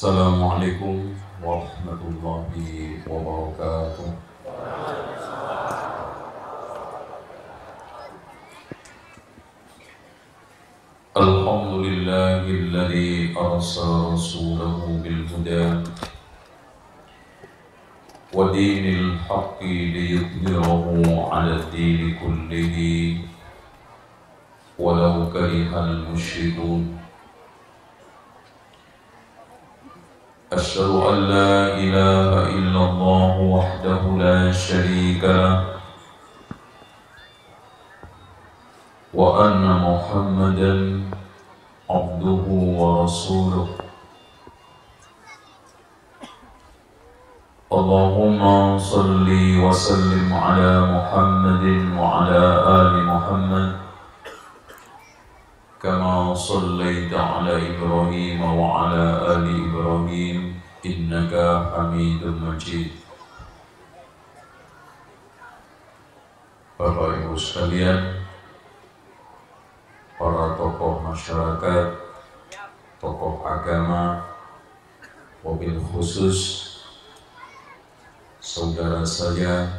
السلام عليكم ورحمة الله وبركاته. الحمد لله الذي أرسل رسوله بالهدى ودين الحق ليظهره على الدين كله. ولو كره المشركون. أشهد أن لا إله إلا الله وحده لا شريك له وأن محمدا عبده ورسوله. اللهم صل وسلم على محمد وعلى آل محمد كما صليت على إبراهيم وعلى آل إبراهيم إنك حميد مجيد Bapak Ibu sekalian, para tokoh masyarakat, tokoh agama, mobil khusus, saudara saya,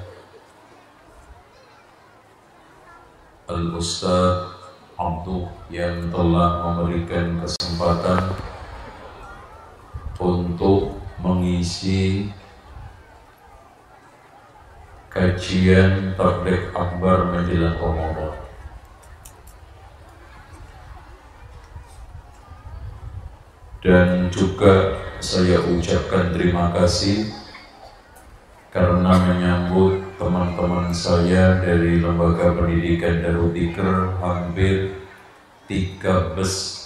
Al-Ustadz Abdul yang telah memberikan kesempatan untuk mengisi kajian Tablik Akbar menjelang Ramadan. Dan juga saya ucapkan terima kasih karena menyambut teman-teman saya dari Lembaga Pendidikan Darul Dikr hampir tiga bus.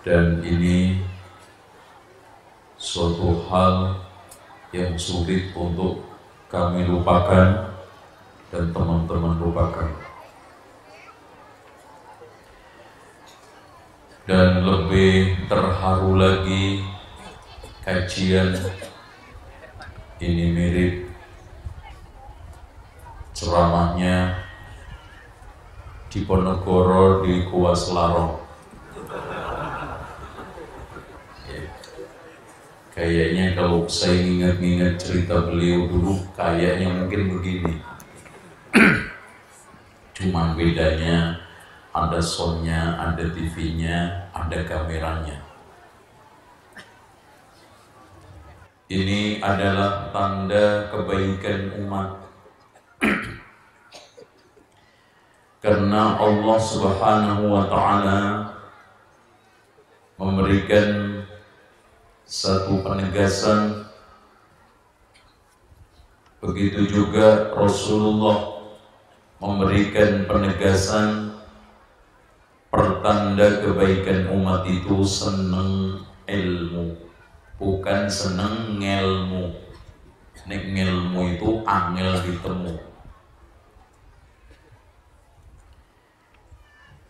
Dan ini suatu hal yang sulit untuk kami lupakan dan teman-teman lupakan. Dan lebih terharu lagi kajian ini mirip ceramahnya di Ponegoro di Kuas Larong. Ya. Kayaknya kalau saya ingat-ingat cerita beliau dulu, kayaknya mungkin begini. Cuma bedanya ada soundnya, ada TV-nya, ada kameranya. Ini adalah tanda kebaikan umat. Karena Allah Subhanahu wa taala memberikan satu penegasan. Begitu juga Rasulullah memberikan penegasan pertanda kebaikan umat itu senang ilmu bukan seneng ngelmu. Nek ngelmu itu angel ditemu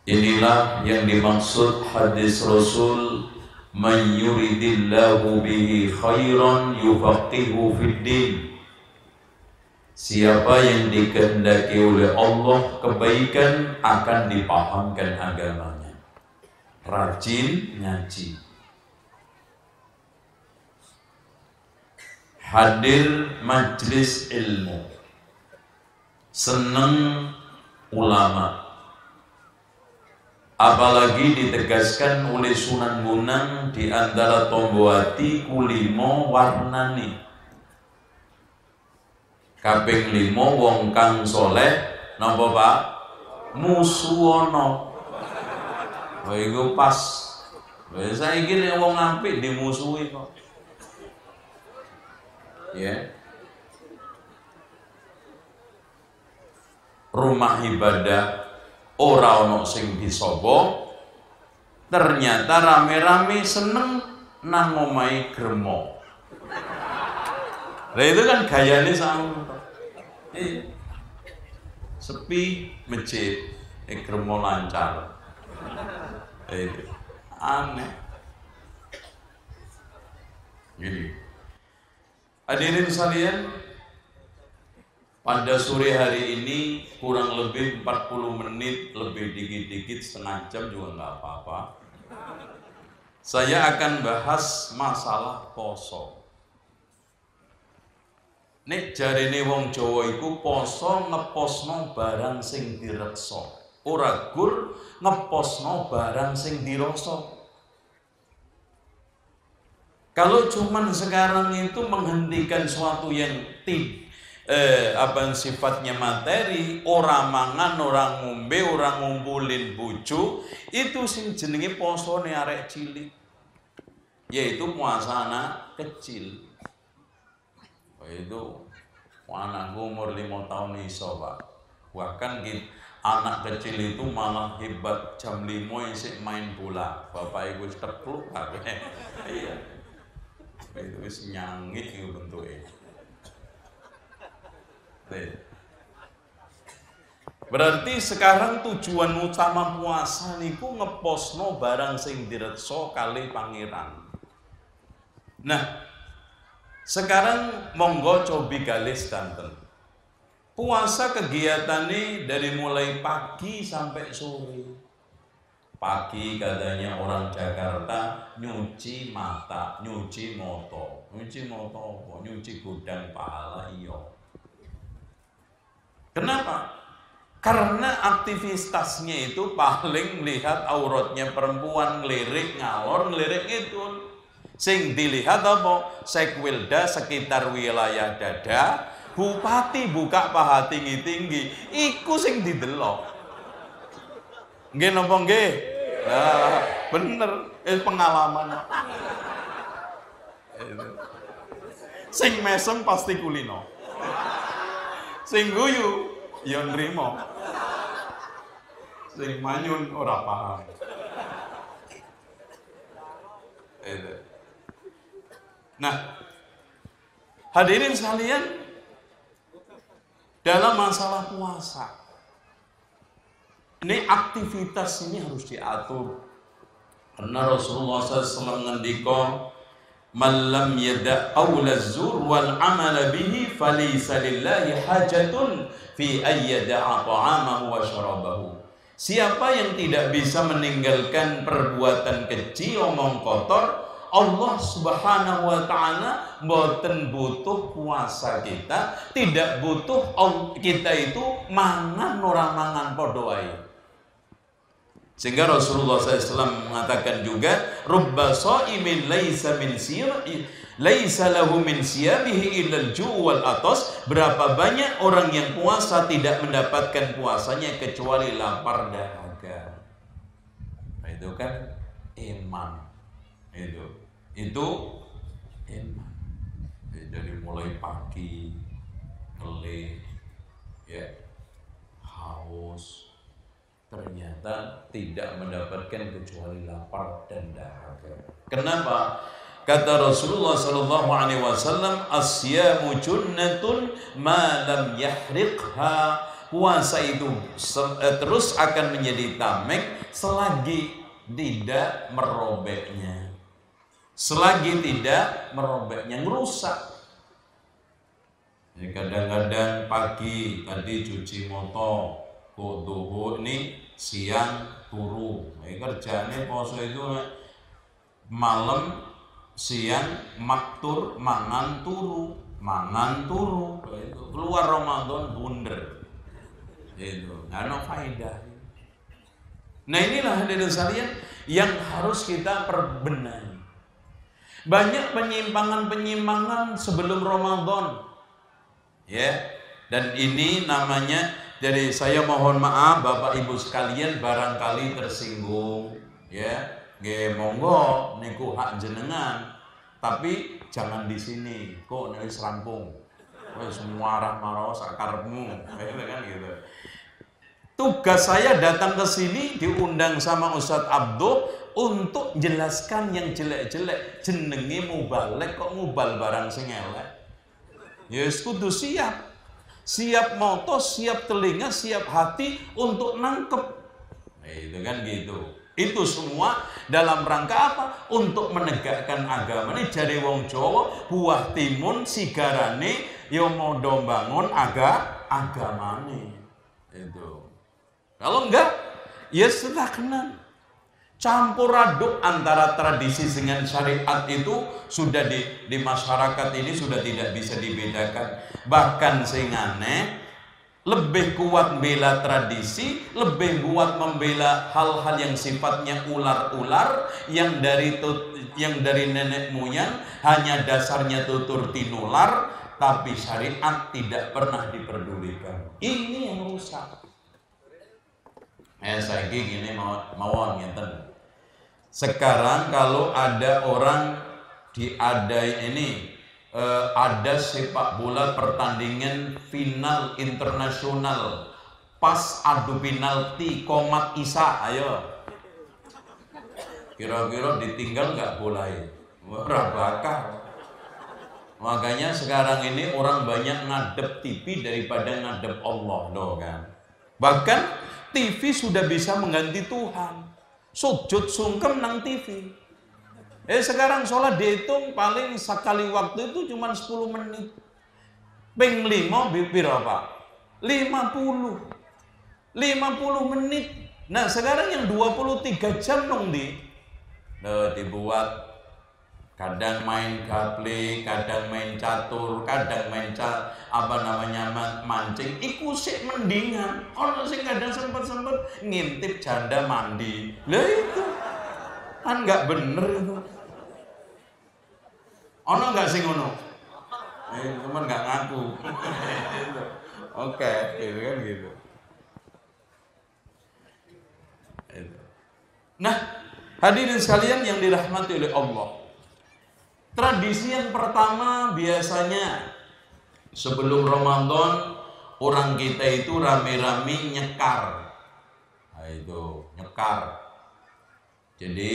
inilah yang dimaksud hadis Rasul man yuridillahu bihi khairan yufaqihu fid din Siapa yang dikehendaki oleh Allah kebaikan akan dipahamkan agamanya. Rajin ngaji. hadir majlis ilmu seneng ulama apalagi ditegaskan oleh Sunan Gunung di antara Tombowati kulimo warnani kaping limo wong kang soleh napa Pak? Musuwono. Wah iku pas. Wis saiki nek wong apik dimusuhi kok. Ya. Rumah ibadah ora ono sing disobo ternyata rame-rame seneng nang omai gremo. Nah itu kan gayanya sama eh, sepi masjid eh, gremo lancar. Eh, aneh. Gini. Hadirin sekalian, pada sore hari ini kurang lebih 40 menit, lebih dikit-dikit setengah jam juga nggak apa-apa. Saya akan bahas masalah poso. Nek jarene wong Jawa iku poso ngeposno barang sing direksa. Ora gur ngeposno barang sing dirasa. Kalau cuman sekarang itu menghentikan suatu yang tidak eh, apa sifatnya materi, orang mangan, orang ngombe, orang ngumpulin bucu, itu sing jenenge posone arek cilik. Yaitu puasa anak kecil. Itu anakku umur lima tahun iso, Pak. Bahkan gitu, anak kecil itu malah hebat jam lima isik main bola. Bapak ibu tekluk Iya. Itu itu bentuknya. Berarti sekarang tujuan utama puasa niku ngeposno barang sing direkso kali pangeran. Nah, sekarang monggo cobi galis danten. Puasa kegiatannya dari mulai pagi sampai sore. Pagi katanya orang Jakarta nyuci mata, nyuci moto, nyuci moto, nyuci gudang pahala iyo Kenapa? Karena aktivitasnya itu paling melihat auratnya perempuan ngelirik ngalor ngelirik itu. Sing dilihat apa? Sekwilda sekitar wilayah dada, bupati buka paha tinggi-tinggi, iku sing didelok. Nggih napa nggih? Nah, bener, eh pengalaman. Sing mesem pasti kulino sing guyu ya nrimo. Sing manyun ora paham. Nah hadirin sekalian dalam masalah puasa ini aktivitas ini harus diatur. Karena Rasulullah SAW ngendika man lam yada qawla zur wal amala bihi falaysa hajatun fi wa Siapa yang tidak bisa meninggalkan perbuatan keji, omong kotor, Allah Subhanahu wa taala mboten butuh puasa kita, tidak butuh kita itu mangan ora mangan padha sehingga Rasulullah SAW mengatakan juga rubba sa'imin laisa min siyami laisa lahu min siyamihi illal atas. Berapa banyak orang yang puasa tidak mendapatkan puasanya kecuali lapar dahaga nah, itu kan iman. Itu itu iman. Jadi mulai pagi kelih ya haus. Ternyata tidak mendapatkan kecuali lapar dan dahaga. Kenapa? Kata Rasulullah Sallallahu Alaihi Wasallam, asyamu junnatun ma lam yahriqha. Puasa itu eh, terus akan menjadi tamek selagi tidak merobeknya. Selagi tidak merobeknya, ngerusak. Kadang-kadang pagi tadi cuci motor, kok duhur nih siang turu kerjanya poso itu malam siang maktur mangan turu mangan turu. Itu. Keluar Ramadan bunder itu. Nggak ada faedah. Nah inilah hadirin sekalian yang harus kita perbenahi. Banyak penyimpangan-penyimpangan sebelum Ramadan. Ya. Dan ini namanya jadi saya mohon maaf Bapak Ibu sekalian barangkali tersinggung. Ya. Nggih monggo niku hak jenengan. Tapi jangan di sini. Kok nek wis rampung. Wis muarah marah sakarepmu. Gitu kan gitu. Tugas saya datang ke sini diundang sama Ustadz Abdul untuk jelaskan yang jelek-jelek jenenge mubalek kok mubal barang sing elek. Ya kudu siap siap moto, siap telinga, siap hati untuk nangkep. Nah, itu kan gitu. Itu semua dalam rangka apa? Untuk menegakkan agama ini jadi wong Jawa, buah timun, sigarane, yo mau bangun aga agamane. Itu. Kalau enggak, ya stagnan. campur aduk antara tradisi dengan syariat itu sudah di, di masyarakat ini sudah tidak bisa dibedakan bahkan sehingga lebih kuat membela tradisi, lebih kuat membela hal-hal yang sifatnya ular-ular yang dari yang dari nenek moyang hanya dasarnya tutur tinular tapi syariat tidak pernah diperdulikan. Ini yang rusak. Eh saya gini mau mau ngeten. Sekarang kalau ada orang diadai ini eh, ada sepak bola pertandingan final internasional. Pas adu penalti komat isa ayo. Kira-kira ditinggal nggak Wah, bakar makanya sekarang ini orang banyak ngadep TV daripada ngadep Allah doh kan? Bahkan TV sudah bisa mengganti Tuhan. Sujud sungkem nang TV. Eh sekarang sholat dihitung paling sekali waktu itu cuma 10 menit. Ping lima bibir apa? 50. 50 menit. Nah sekarang yang 23 jam dong di. Nah, dibuat kadang main gaple, kadang main catur, kadang main cat, apa namanya mancing, iku sih mendingan. Orang sih kadang sempat sempat ngintip janda mandi, lah itu kan nggak bener itu. Ono nggak sih ngono? Eh, cuman nggak ngaku. Oke, itu kan gitu. Nah, hadirin sekalian yang dirahmati oleh Allah. Tradisi yang pertama biasanya sebelum Ramadan orang kita itu rame-rame nyekar. Nah, itu nyekar. Jadi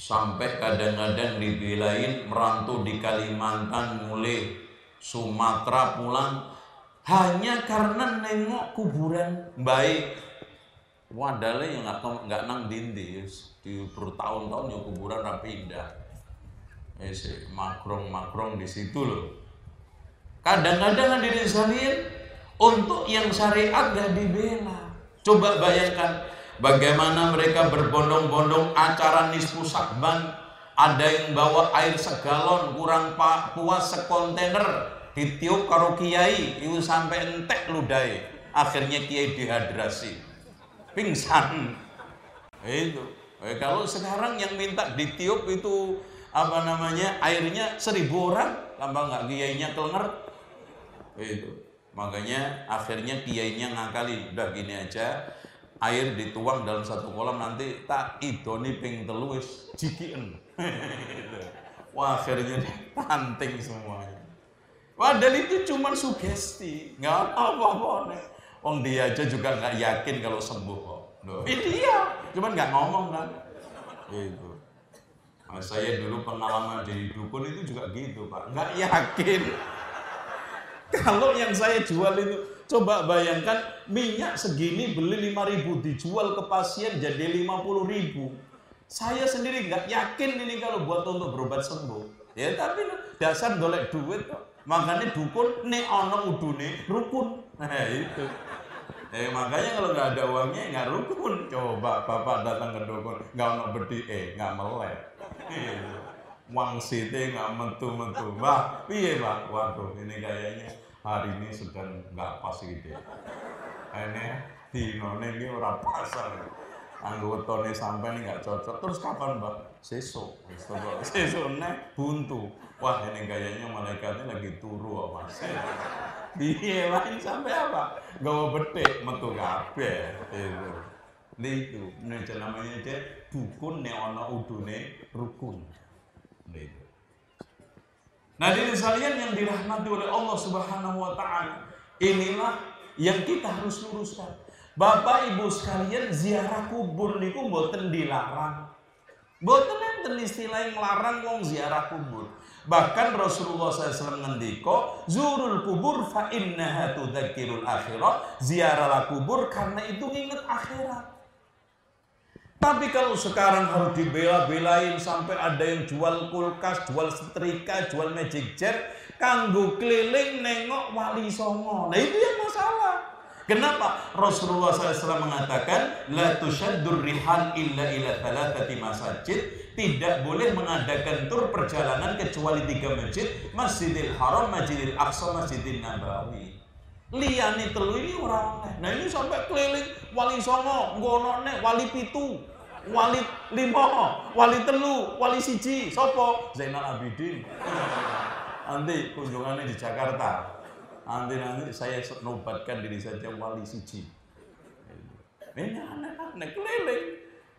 sampai kadang-kadang dibilain merantau di Kalimantan mulai Sumatera pulang. Hanya karena nengok kuburan. Baik. Wadale yang nggak nggak nang dindi. Di bertahun-tahun ya kuburan rapi indah. Eh, makrong-makrong di situ loh. Kadang-kadang hadirin sekalian untuk yang syariat gak dibela. Coba bayangkan bagaimana mereka berbondong-bondong acara nisfu sakban ada yang bawa air segalon kurang pak puas sekontainer ditiup karo kiai itu sampai entek ludai akhirnya kiai dehidrasi pingsan. Itu. Eh, kalau sekarang yang minta ditiup itu apa namanya airnya seribu orang tambah nggak kiainya kelenger itu. Makanya akhirnya kiainya ngakali udah gini aja air dituang dalam satu kolam nanti tak idoni ping telus jikien wah akhirnya panting semuanya padahal itu cuma sugesti nggak apa-apa Wong dia aja juga nggak yakin kalau sembuh kok. Ini dia, cuman nggak ngomong kan. Itu. Nah, saya dulu pengalaman jadi dukun itu juga gitu pak, nggak yakin. Kalau yang saya jual itu, coba bayangkan minyak segini beli 5000 dijual ke pasien jadi 50000 Saya sendiri nggak yakin ini kalau buat untuk berobat sembuh. Ya tapi dasar golek duit kok. Makanya dukun ne ono udune rukun. Nah itu. Eh makanya kalau nggak ada uangnya nggak rukun. Coba bapak datang ke dukun nggak ono bedi eh nggak melek. Wang site nggak mentu-mentu. Wah, piye Pak? Waduh, ini kayaknya hari ini sedang nggak pas gitu. Ini dinone ini orang pasar. Anggotone sampai ini nggak cocok. Terus kapan Mbak? Sesok. Sesok nih buntu. Wah ini kayaknya malaikatnya lagi turu mas. Iya lain sampai apa? Gawa betik metu kabeh. Itu. Itu, ini namanya dia dukun nek ana udune rukun. Nah, diri sekalian yang dirahmati oleh Allah Subhanahu wa taala, inilah yang kita harus luruskan. Bapak Ibu sekalian, ziarah kubur niku mboten dilarang. Mboten enten istilah yang larang wong ziarah kubur. Bahkan Rasulullah SAW ngendiko, zurul kubur fa innaha tudzakirul akhirah. Ziarahlah kubur karena itu nginget akhirat. Tapi kalau sekarang harus dibela-belain sampai ada yang jual kulkas, jual setrika, jual magic jar, kanggo keliling nengok wali songo. Nah itu yang masalah. Kenapa? Rasulullah SAW mengatakan la tushaddur rihal illa ila thalathati masajid. Tidak boleh mengadakan tur perjalanan kecuali tiga masjid Masjidil Haram, Masjidil Aqsa, Masjidil Nabawi. Liyane telu ini orang nah ini sampai keliling wali songo nek wali pitu wali limo wali telu wali siji sopo? Zainal Abidin. Nanti kunjungannya di Jakarta. Nanti nanti saya nobatkan diri saja wali siji. Ini aneh-aneh keliling.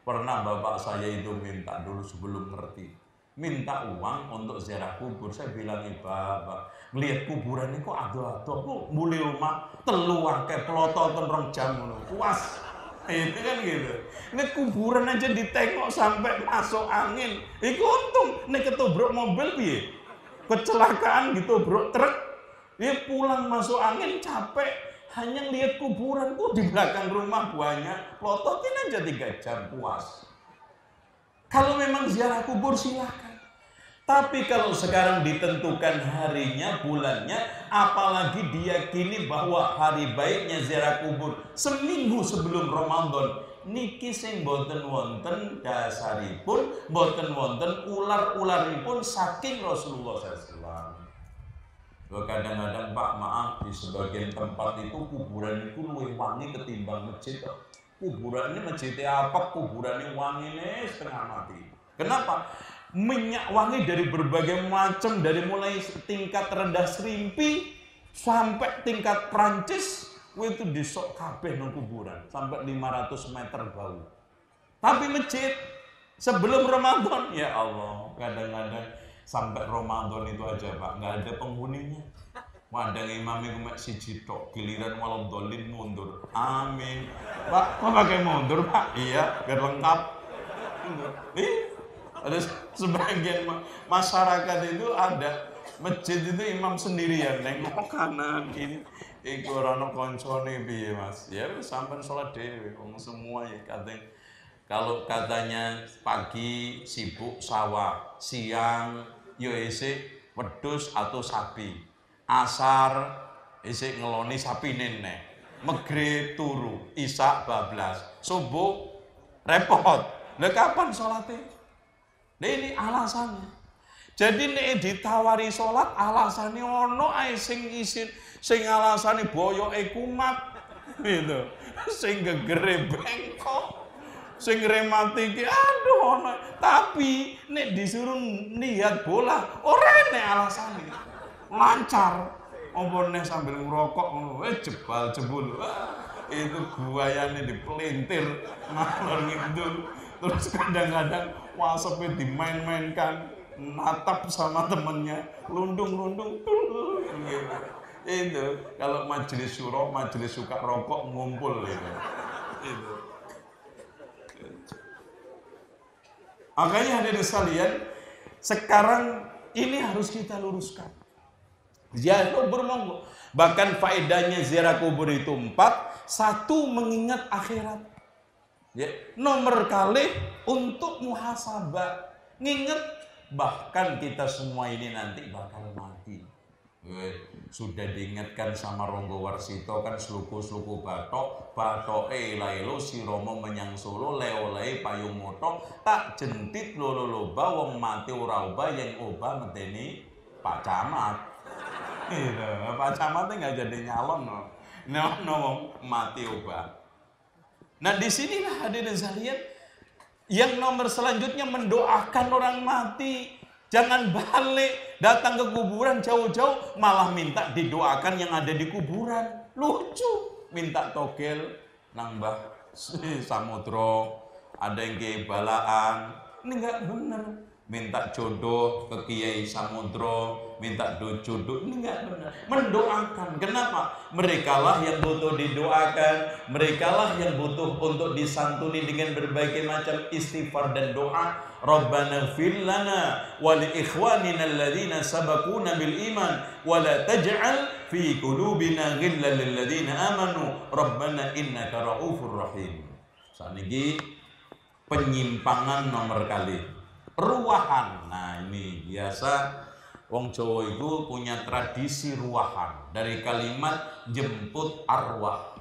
Pernah bapak saya itu minta dulu sebelum ngerti. Minta uang untuk ziarah kubur. Saya bilang bapak melihat kuburan ini kok ada kok mulai rumah telu kayak peloto rong jam puas itu kan gitu. Ini kuburan aja ditengok sampai masuk angin. Itu untung ini ketobrak mobil piye? Kecelakaan gitu bro truk. Dia pulang masuk angin capek. Hanya lihat kuburan kok di belakang rumah banyak. Pelototin aja tiga jam puas. Kalau memang ziarah kubur silakan. Tapi kalau sekarang ditentukan harinya, bulannya, apalagi diyakini bahwa hari baiknya ziarah kubur seminggu sebelum Ramadan, niki sing boten wonten dasaripun, boten wonten ular-ularipun saking Rasulullah SAW. Kadang-kadang Pak maaf di sebagian tempat itu kuburan itu lebih wangi ketimbang masjid kuburan ini masjid apa kuburan ini wangi ini setengah mati. Kenapa minyak wangi dari berbagai macam dari mulai tingkat rendah serimpi sampai tingkat Prancis itu disok kabeh nang kuburan sampai 500 meter bau tapi masjid sebelum Ramadan ya Allah kadang-kadang sampai Ramadan itu aja Pak nggak ada penghuninya Wadang imam itu mek siji tok, giliran walau dolin mundur. Amin. Pak, kok pakai mundur, Pak? Iya, biar lengkap. Ih, ada sebagian masyarakat itu ada masjid itu imam sendirian. Nengok kanan ini iku ora koncone piye Mas? Ya sampai sholat dhewe wong semua ya katanya kalau katanya pagi sibuk sawah siang yo isik wedhus atau sapi. Asar isik ngeloni sapi nenek meghrib turu isak bablas. Subuh repot. Lha kapan sholatnya nah ini alasannya. Jadi nek ditawari sholat alasannya ono ae sing isin sing alasannya boyoke kumat gitu. Sing gegere bengkok sing rematiki aduh ono. Tapi nek disuruh niat bola ora nek alasannya lancar. Ompone sambil ngerokok eh jebal jebul. Itu guayane dipelintir ngalor ngidul. Terus kadang-kadang wasepnya dimain-mainkan natap sama temennya lundung-lundung gitu. itu kalau majelis syuro majelis suka rokok ngumpul gitu. itu makanya hadirin sekalian sekarang ini harus kita luruskan Ziarah kubur monggo. Bahkan faedahnya ziarah kubur itu empat. Satu mengingat akhirat. Ya. Nomor kali untuk muhasabah. Nginget bahkan kita semua ini nanti bakal mati. sudah diingatkan sama Ronggo Warsito kan seluku-seluku batok batok eh lailo si Romo menyang Solo leo lei payung moto tak jentit lolo loba wong mati ora yang oba medeni Pak Camat Gitu. Pak Camat nggak jadi nyalon no. No, no mati ubah. Nah di sinilah hadirin sekalian yang nomor selanjutnya mendoakan orang mati. Jangan balik datang ke kuburan jauh-jauh malah minta didoakan yang ada di kuburan. Lucu. Minta togel nambah samudro, ada yang kebalaan. Ini nggak benar minta jodoh ke Kiai Samudro, minta jodoh, ini enggak benar. Mendoakan. Kenapa? Mereka lah yang butuh didoakan, mereka lah yang butuh untuk disantuni dengan berbagai macam istighfar dan doa. Rabbana fil lana wa li ikhwanina alladhina sabaquna bil iman wa taj'al fi qulubina ghillan lil ladzina amanu rabbana innaka raufur rahim. Saniki penyimpangan nomor kali ruahan. Nah, ini biasa wong Jawa itu punya tradisi ruahan dari kalimat jemput arwah.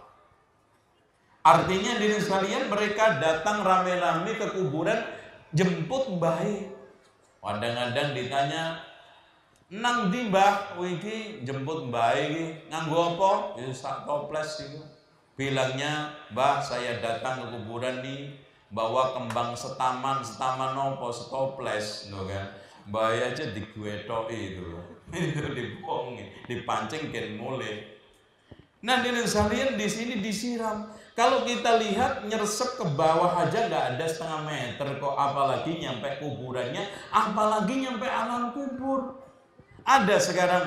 Artinya diri sekalian mereka datang rame-rame ke kuburan jemput baik. Kadang-kadang ditanya, nang di mbah, wiki jemput baik, nganggo apa? Ya toples itu. Bilangnya, mbah saya datang ke kuburan nih, bawa kembang setaman, setaman nopo, setoples, no kan? Mbah aja digwetoi itu, itu dibong, dipancing kan mulai. Nah, diri sekalian di sini disiram. Kalau kita lihat nyersep ke bawah aja nggak ada setengah meter kok apalagi nyampe kuburannya, apalagi nyampe alam kubur. Ada sekarang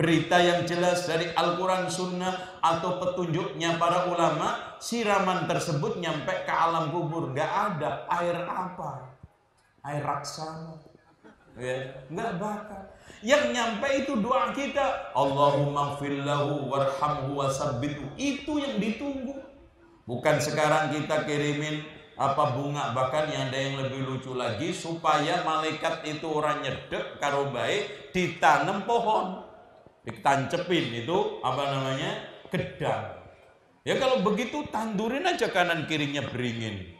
berita yang jelas dari Al-Quran Sunnah atau petunjuknya para ulama, siraman tersebut nyampe ke alam kubur. Nggak ada air apa? Air raksasa. Ya, nggak bakal. Yang nyampe itu doa kita. Allahumma fillahu warhamhu wasabbitu. Itu yang ditunggu. Bukan sekarang kita kirimin apa bunga bahkan yang ada yang lebih lucu lagi supaya malaikat itu orang nyedek karo baik ditanam pohon ditancepin itu apa namanya gedang ya kalau begitu tandurin aja kanan kirinya beringin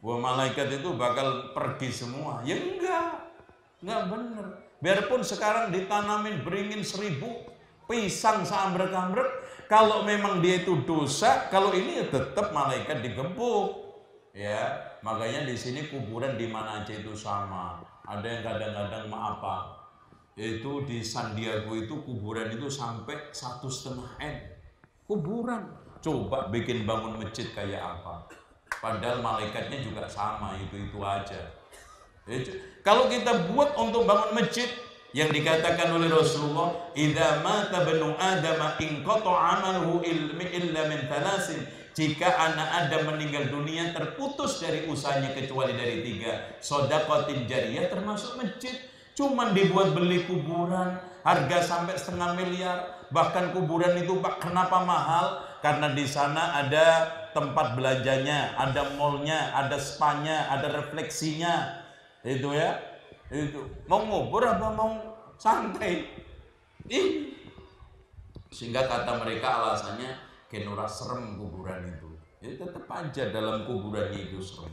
Wah malaikat itu bakal pergi semua ya enggak enggak bener biarpun sekarang ditanamin beringin seribu pisang seambrek-ambrek kalau memang dia itu dosa, kalau ini ya tetap malaikat digempuk. Ya, makanya di sini kuburan di mana aja itu sama. Ada yang kadang-kadang apa? Itu di San Diego itu kuburan itu sampai satu setengah m. Kuburan. Coba bikin bangun masjid kayak apa? Padahal malaikatnya juga sama, itu-itu aja. Kalau kita buat untuk bangun masjid, yang dikatakan oleh Rasulullah idza mata banu adam in amaluhu ilmi illa min jika anak Adam meninggal dunia terputus dari usahanya kecuali dari tiga sodakotin jariyah termasuk masjid cuman dibuat beli kuburan harga sampai setengah miliar. Bahkan kuburan itu pak kenapa mahal? Karena di sana ada tempat belanjanya ada mallnya ada spanya ada refleksinya. Itu ya. Itu. Mau ngubur apa mau santai? Ih. Sehingga kata mereka alasannya kenura serem kuburan itu. Ya tetap aja dalam kuburannya itu serem.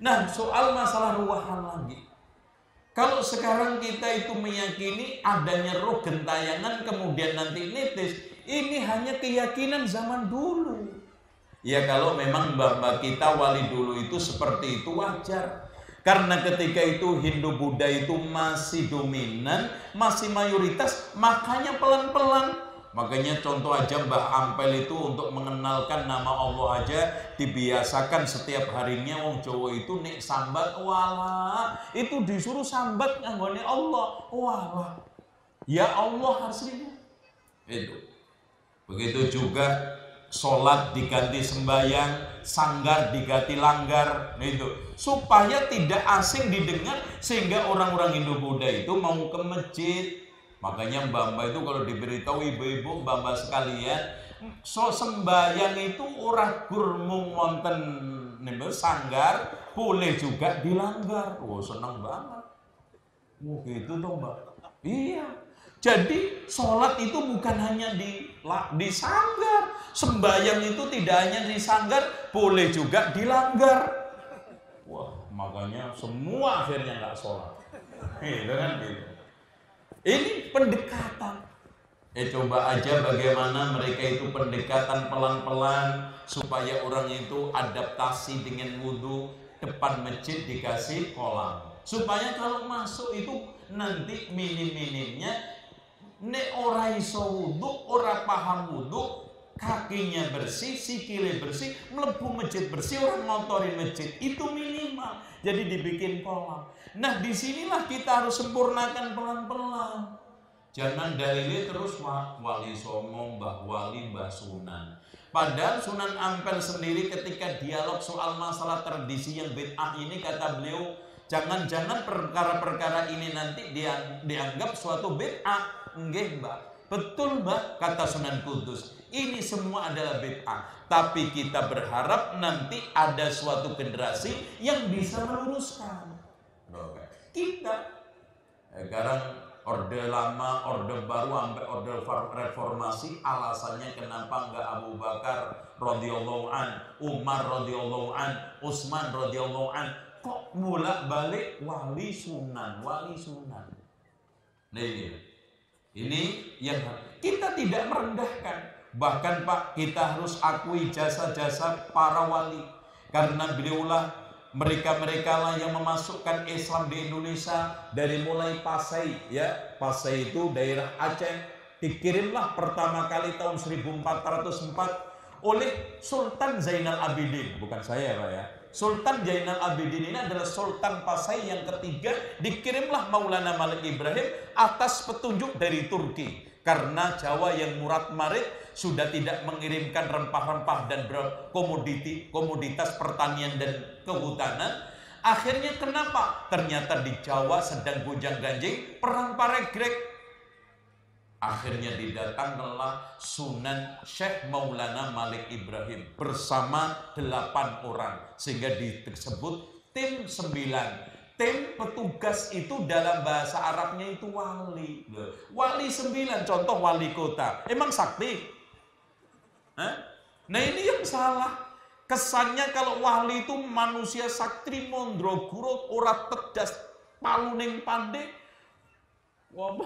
Nah soal masalah ruahan lagi kalau sekarang kita itu meyakini adanya roh gentayangan kemudian nanti netis ini hanya keyakinan zaman dulu ya kalau memang mbak-mbak kita wali dulu itu seperti itu wajar karena ketika itu Hindu Buddha itu masih dominan, masih mayoritas, makanya pelan-pelan. Makanya contoh aja Mbah Ampel itu untuk mengenalkan nama Allah aja dibiasakan setiap harinya wong Jawa itu nek sambat wala itu disuruh sambat nganggone Allah. Wala ya Allah aslinya itu. Begitu juga sholat diganti sembahyang, sanggar diganti langgar, itu. Supaya tidak asing didengar sehingga orang-orang Hindu Buddha itu mau ke masjid. Makanya mbak-mbak itu kalau diberitahu ibu-ibu mbak-mbak sekalian, so sembahyang itu orang gurmung wonten nih sanggar boleh juga dilanggar. Oh senang banget. Oh gitu dong mbak. Iya. Jadi sholat itu bukan hanya di di sanggar, sembahyang itu tidak hanya di sanggar, boleh juga dilanggar. Wah, makanya semua akhirnya nggak sholat. Itu kan gitu. Ini pendekatan. Eh coba aja bagaimana mereka itu pendekatan pelan-pelan supaya orang itu adaptasi dengan wudhu depan masjid dikasih kolam supaya kalau masuk itu nanti minim-minimnya nek ora iso wudhu, ora paham wudhu, kakinya bersih, sikile bersih, melebu masjid bersih, orang ngotorin masjid. Itu minimal. Jadi dibikin kolam. Nah di sinilah kita harus sempurnakan pelan-pelan. Jangan dalilnya terus wali somong, mbah wali, mbah sunan. Padahal Sunan Ampel sendiri ketika dialog soal masalah tradisi yang bid'ah ini kata beliau, jangan-jangan perkara-perkara ini nanti dianggap suatu bid'ah Nggih, Mbak. Betul, Mbak, kata Sunan Kudus. Ini semua adalah bid'ah. Tapi kita berharap nanti ada suatu generasi yang bisa meluruskan. Kita. Sekarang Orde lama, orde baru, sampai orde reformasi alasannya kenapa enggak Abu Bakar radhiyallahu an, Umar radhiyallahu an, Utsman radhiyallahu an, kok mulak balik wali sunan, wali sunan. Nah ini, ini yang kita tidak merendahkan. Bahkan Pak, kita harus akui jasa-jasa para wali. Karena beliaulah mereka-mereka lah yang memasukkan Islam di Indonesia dari mulai Pasai ya. Pasai itu daerah Aceh. Dikirimlah pertama kali tahun 1404 oleh Sultan Zainal Abidin. Bukan saya Pak ya. Sultan Zainal Abidin ini adalah Sultan Pasai yang ketiga. Dikirimlah Maulana Malik Ibrahim atas petunjuk dari Turki. Karena Jawa yang murad marit sudah tidak mengirimkan rempah-rempah dan komoditi komoditas pertanian dan kehutanan akhirnya kenapa ternyata di Jawa sedang gonjang ganjing perang paregrek akhirnya didatanglah Sunan Syekh Maulana Malik Ibrahim bersama delapan orang sehingga disebut tim sembilan tim petugas itu dalam bahasa Arabnya itu wali. Wali sembilan, contoh wali kota. Emang sakti? Nah ini yang salah. Kesannya kalau wali itu manusia sakti mondroguro ora tedas paluning pande. Wah.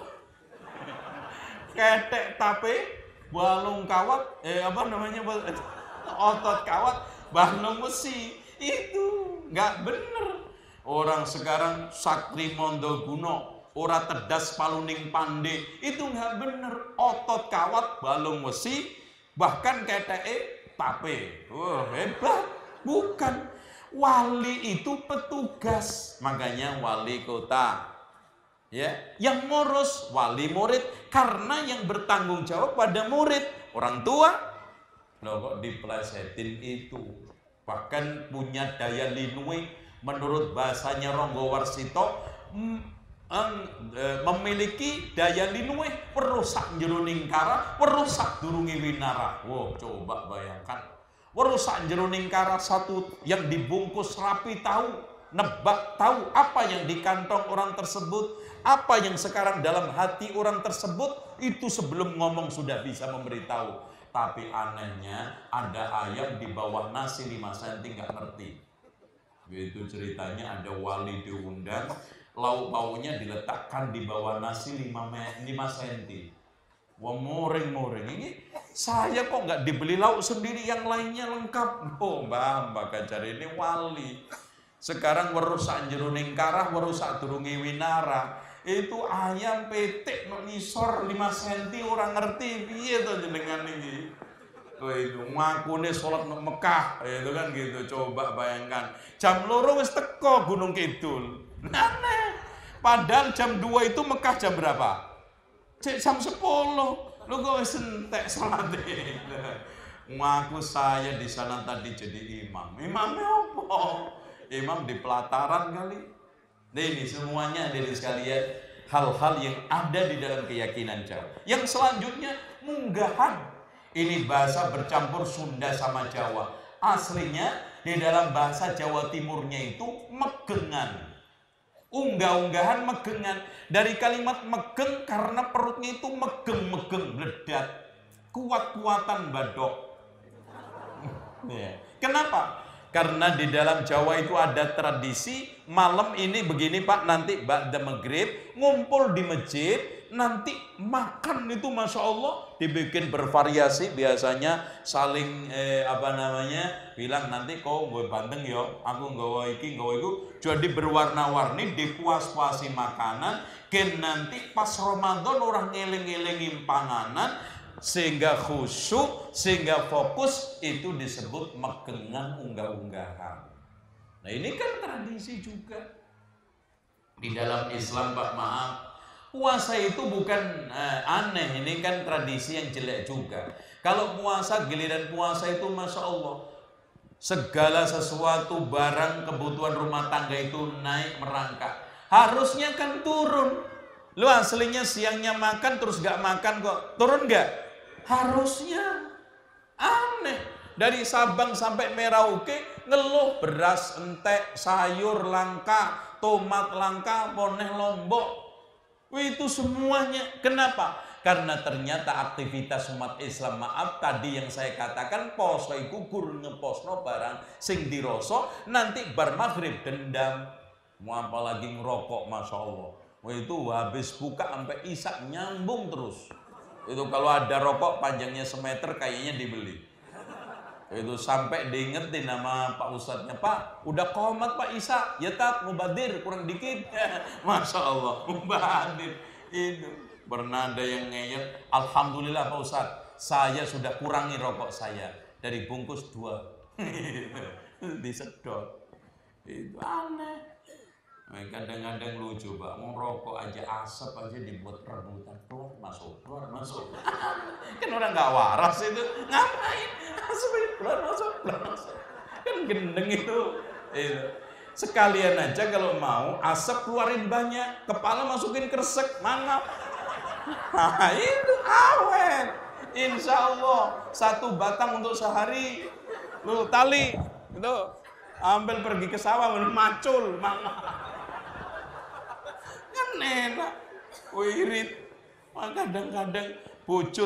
Ketek tape balung kawat eh apa namanya otot kawat balung besi itu nggak bener orang sekarang sakti mondoguno ora tedas paluning pande itu nggak bener otot kawat balung besi Bahkan KTE tape. Oh, hebat. Bukan. Wali itu petugas. Makanya wali kota. Ya, yang ngurus wali murid karena yang bertanggung jawab pada murid orang tua lo kok diplesetin itu bahkan punya daya linui menurut bahasanya Ronggo Warsito memiliki daya linuwe perusak jeruning kara perusak durungi winara. Wow coba bayangkan. Perusak jeruning kara satu yang dibungkus rapi tahu nebak tahu apa yang di kantong orang tersebut apa yang sekarang dalam hati orang tersebut itu sebelum ngomong sudah bisa memberitahu. Tapi anehnya ada ayam di bawah nasi 5 cm nggak ngerti. Itu ceritanya ada wali diundang lauk pauknya diletakkan di bawah nasi 5, 5 cm. Wah muring-muring ini saya kok nggak dibeli lauk sendiri yang lainnya lengkap. Oh mbak mbak kacar ini wali. Sekarang werusak jeruning karah, werusak turungi winara. Itu ayam petik no nisor 5 cm orang ngerti piye to jenengan ini. Oh itu ngakune sholat no Mekah itu kan gitu coba bayangkan jam loro wis teko Gunung Kidul Aneh. Padahal jam 2 itu Mekah jam berapa? Cek jam 10. Lu kok sentek salat Ngaku saya di sana tadi jadi imam. Imamnya apa? Imam di pelataran kali. Nah ini semuanya dari sekalian hal-hal yang ada di dalam keyakinan Jawa. Yang selanjutnya munggahan. Ini bahasa bercampur Sunda sama Jawa. Aslinya di dalam bahasa Jawa Timurnya itu megengan unggah-unggahan megengan. Dari kalimat megeng karena perutnya itu megeng-megeng meledak. Kuat-kuatan badok. Ya. kenapa? Karena di dalam Jawa itu ada tradisi malam ini begini Pak nanti Ba'da Maghrib ngumpul di masjid nanti makan itu masya Allah dibikin bervariasi biasanya saling eh, apa namanya bilang nanti kau gue banteng yo aku gue iki gue itu jadi berwarna-warni dipuas-puasi makanan ken nanti pas Ramadan orang ngeleng-ngelengin panganan sehingga khusyuk sehingga fokus itu disebut megengan unggah-unggahan. Nah ini kan tradisi juga. Di dalam Islam Pak maaf Puasa itu bukan uh, aneh, ini kan tradisi yang jelek juga. Kalau puasa, giliran puasa itu Masya Allah. Segala sesuatu barang kebutuhan rumah tangga itu naik merangkak. Harusnya kan turun. Lu aslinya siangnya makan terus gak makan kok. Turun gak? Harusnya. Aneh. Dari Sabang sampai Merauke ngeluh beras entek, sayur langka, tomat langka, poneh lombok Itu semuanya. Kenapa? Karena ternyata aktivitas umat Islam maaf tadi yang saya katakan poso iku gur ngeposno barang sing diroso nanti bar maghrib dendam mau apa lagi ngerokok masya Allah itu habis buka sampai isak nyambung terus itu kalau ada rokok panjangnya semeter kayaknya dibeli itu sampai diingetin nama Pak Ustadznya Pak udah komat Pak Isa. Ya tak mubadir kurang dikit. Masya Allah mubadir. Itu. Pernah ada yang ngeyel Alhamdulillah Pak Ustadz saya sudah kurangi rokok saya dari bungkus dua. Disedot. Itu aneh kadang-kadang lucu pak mau rokok aja asap aja dibuat rebutan. Keluar masuk keluar masuk. Kan orang nggak waras itu. Ngapain? Asap keluar masuk keluar masuk. Kan gendeng itu. Itu sekalian aja kalau mau asap keluarin banyak kepala masukin kresek mangap. Nah itu awet. Insya Allah satu batang untuk sehari lu tali. Itu ambil pergi ke sawah macul mangap kan enak. Wirid. Kadang-kadang bojo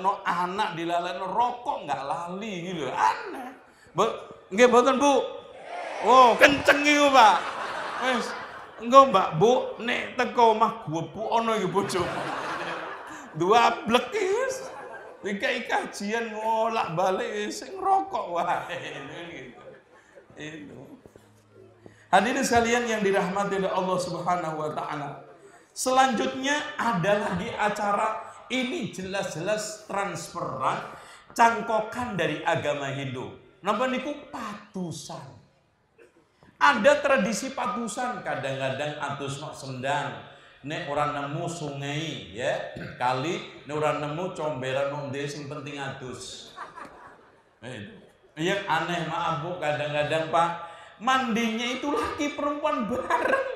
no anak no rokok nggak lali gitu. Aneh. Nggih mboten bu? Oh kenceng itu pak. Wis engko mbak bu nek teko omah bu ono iki bojo. Dua blek is dikai kajian ngolak balik sing rokok gitu. Itu Hadirin sekalian yang dirahmati oleh Allah Subhanahu wa taala. Selanjutnya ada lagi acara ini jelas-jelas transferan cangkokan dari agama Hindu. Napa niku patusan. Ada tradisi patusan kadang-kadang atus sendang nek orang nemu sungai ya kali nek orang nemu comberan onde sing penting atus. Iya aneh maaf bu kadang-kadang pak mandinya itu laki perempuan bareng.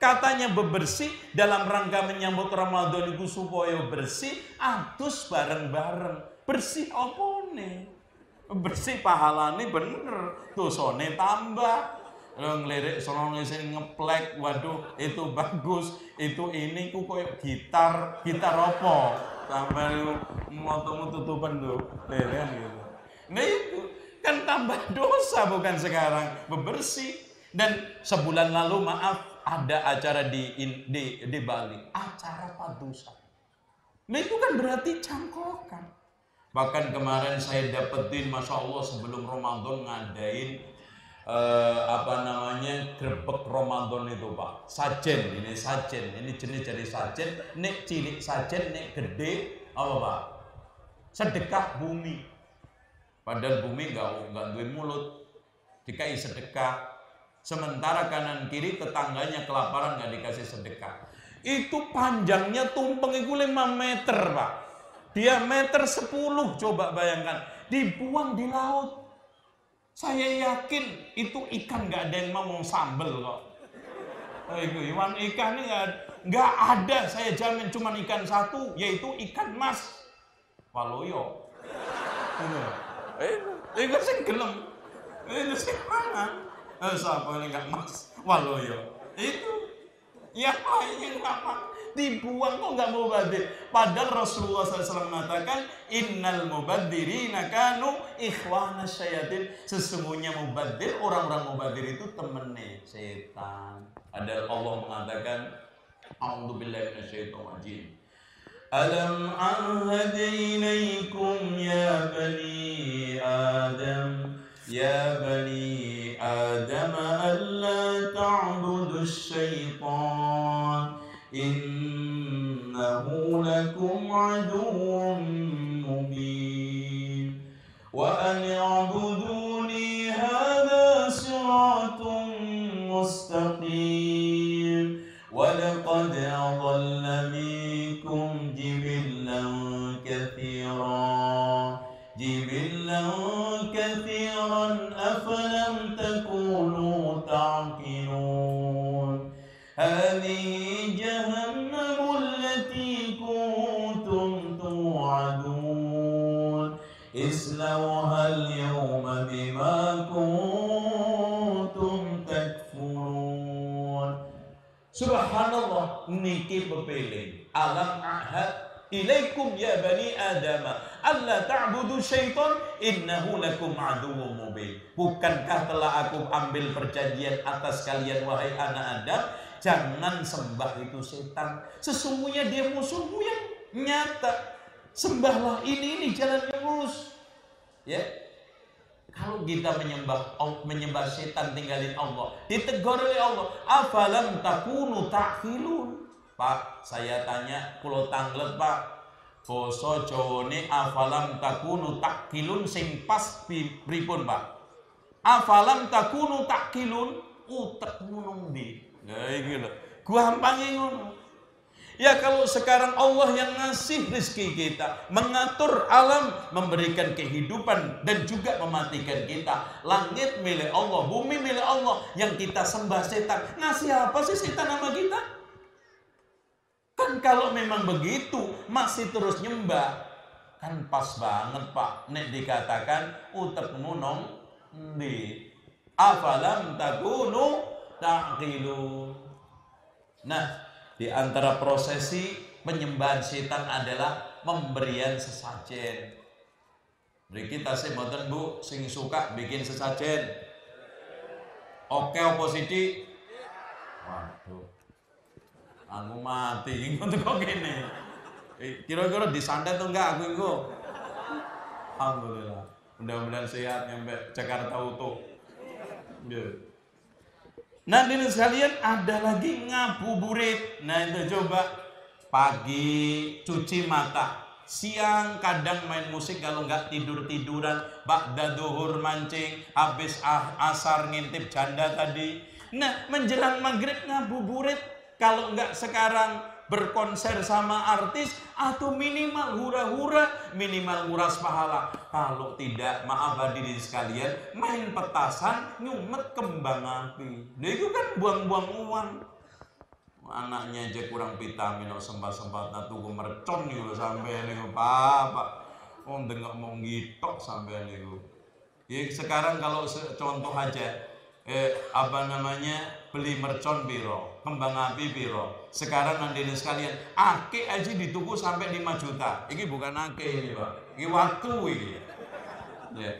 Katanya bebersih dalam rangka menyambut Ramadan itu supaya bersih, atus bareng-bareng. Bersih apa nih? Bersih pahala nih bener. Dosone tambah. ngelirik sono sing ngeplek waduh itu bagus itu ini ku koyo gitar gitar apa tambah motomu tutupan tuh kan gitu nah itu Kan tambah dosa bukan sekarang. Bebersih. Dan sebulan lalu maaf ada acara di di, di Bali. Acara padusan. Nah itu kan berarti cangkokan. Bahkan kemarin saya dapetin Masya Allah sebelum Ramadan ngadain eh, apa namanya grebek Ramadan itu Pak. Sajen, ini sajen, ini jenis dari sajen, nek cilik sajen, nek gede apa Pak? Sedekah bumi. Padahal bumi nggak nggak duit mulut, dikai sedekah. Sementara kanan kiri tetangganya kelaparan nggak dikasih sedekah. Itu panjangnya tumpeng itu 5 meter pak. Diameter 10 coba bayangkan. Dibuang di laut. Saya yakin itu ikan nggak ada yang mau sambel kok. Oh, iwan ikan ini nggak ada. Saya jamin cuma ikan satu, yaitu ikan mas. Waloyo. Ini. Eh, itu sing gelem. Itu sing mangan. Eh, siapa ini enggak mas? Waloyo. Itu. Ya, ini apa? Dibuang kok mau badir. Padahal Rasulullah SAW mengatakan, Innal mubaddirina kanu ikhwana syayatin. Sesungguhnya mubadir, orang-orang mubadir itu temennya setan. Ada Allah mengatakan, A'udzubillahi minasyaitonir ألم عهد إليكم يا بني آدم يا بني آدم ألا تعبدوا الشيطان إنه لكم عدو مبين. وأن اعبدوني هذا صراط مستقيم. ولقد أضل اصلوها اليوم بما كنتم Subhanallah niki bepeling. Alam ahad ilaikum ya bani Adam alla ta'budu syaitan innahu lakum aduwwum mubin bukankah telah aku ambil perjanjian atas kalian wahai anak Adam jangan sembah itu setan sesungguhnya dia musuhmu yang nyata sembahlah ini ini jalan yang lurus ya kalau kita menyembah menyembah setan tinggalin Allah ditegur oleh Allah afalam takunu ta'khilun Pak, saya tanya pulau tanglet Pak. Basa Jawane afalam takunu takilun sing pas pripun Pak? Afalam takunu takilun utek nung di. Nah iki lho. Gampange ngono. Ya kalau sekarang Allah yang ngasih rezeki kita, mengatur alam, memberikan kehidupan dan juga mematikan kita. Langit milik Allah, bumi milik Allah, yang kita sembah setan. Ngasih apa sih setan nama kita? Kan kalau memang begitu masih terus nyembah kan pas banget Pak nek dikatakan utek munong di afalam takunu taqilun nah di antara prosesi penyembahan setan adalah pemberian sesajen. Kita sih mboten Bu sing suka bikin sesajen. Oke opositi Waduh. Aku mati untuk kok gini eh, kira-kira disantet tuh enggak aku itu alhamdulillah. Mudah-mudahan sehat nyampe Jakarta utuh. Yeah. Nah ini sekalian ada lagi ngabuburit. Nah itu coba. Pagi cuci mata. Siang kadang main musik kalau nggak tidur tiduran bak duhur mancing habis ah, asar ngintip janda tadi. Nah menjelang maghrib ngabuburit. Kalau enggak sekarang berkonser sama artis atau minimal hura-hura minimal nguras pahala. Kalau tidak maaf hadirin sekalian main petasan nyumet kembang api. Nah itu kan buang-buang uang. Anaknya aja kurang vitamin oh sempat-sempat tuh mercon nih sampai nih pak oh dengar mau ngitok sampai nih ya sekarang kalau contoh aja eh, apa namanya beli mercon biro, kembang api biro. Sekarang nanti sekalian, ake aja dituku sampai 5 juta. Ini bukan ake ini pak, ini waktu ini. Ya.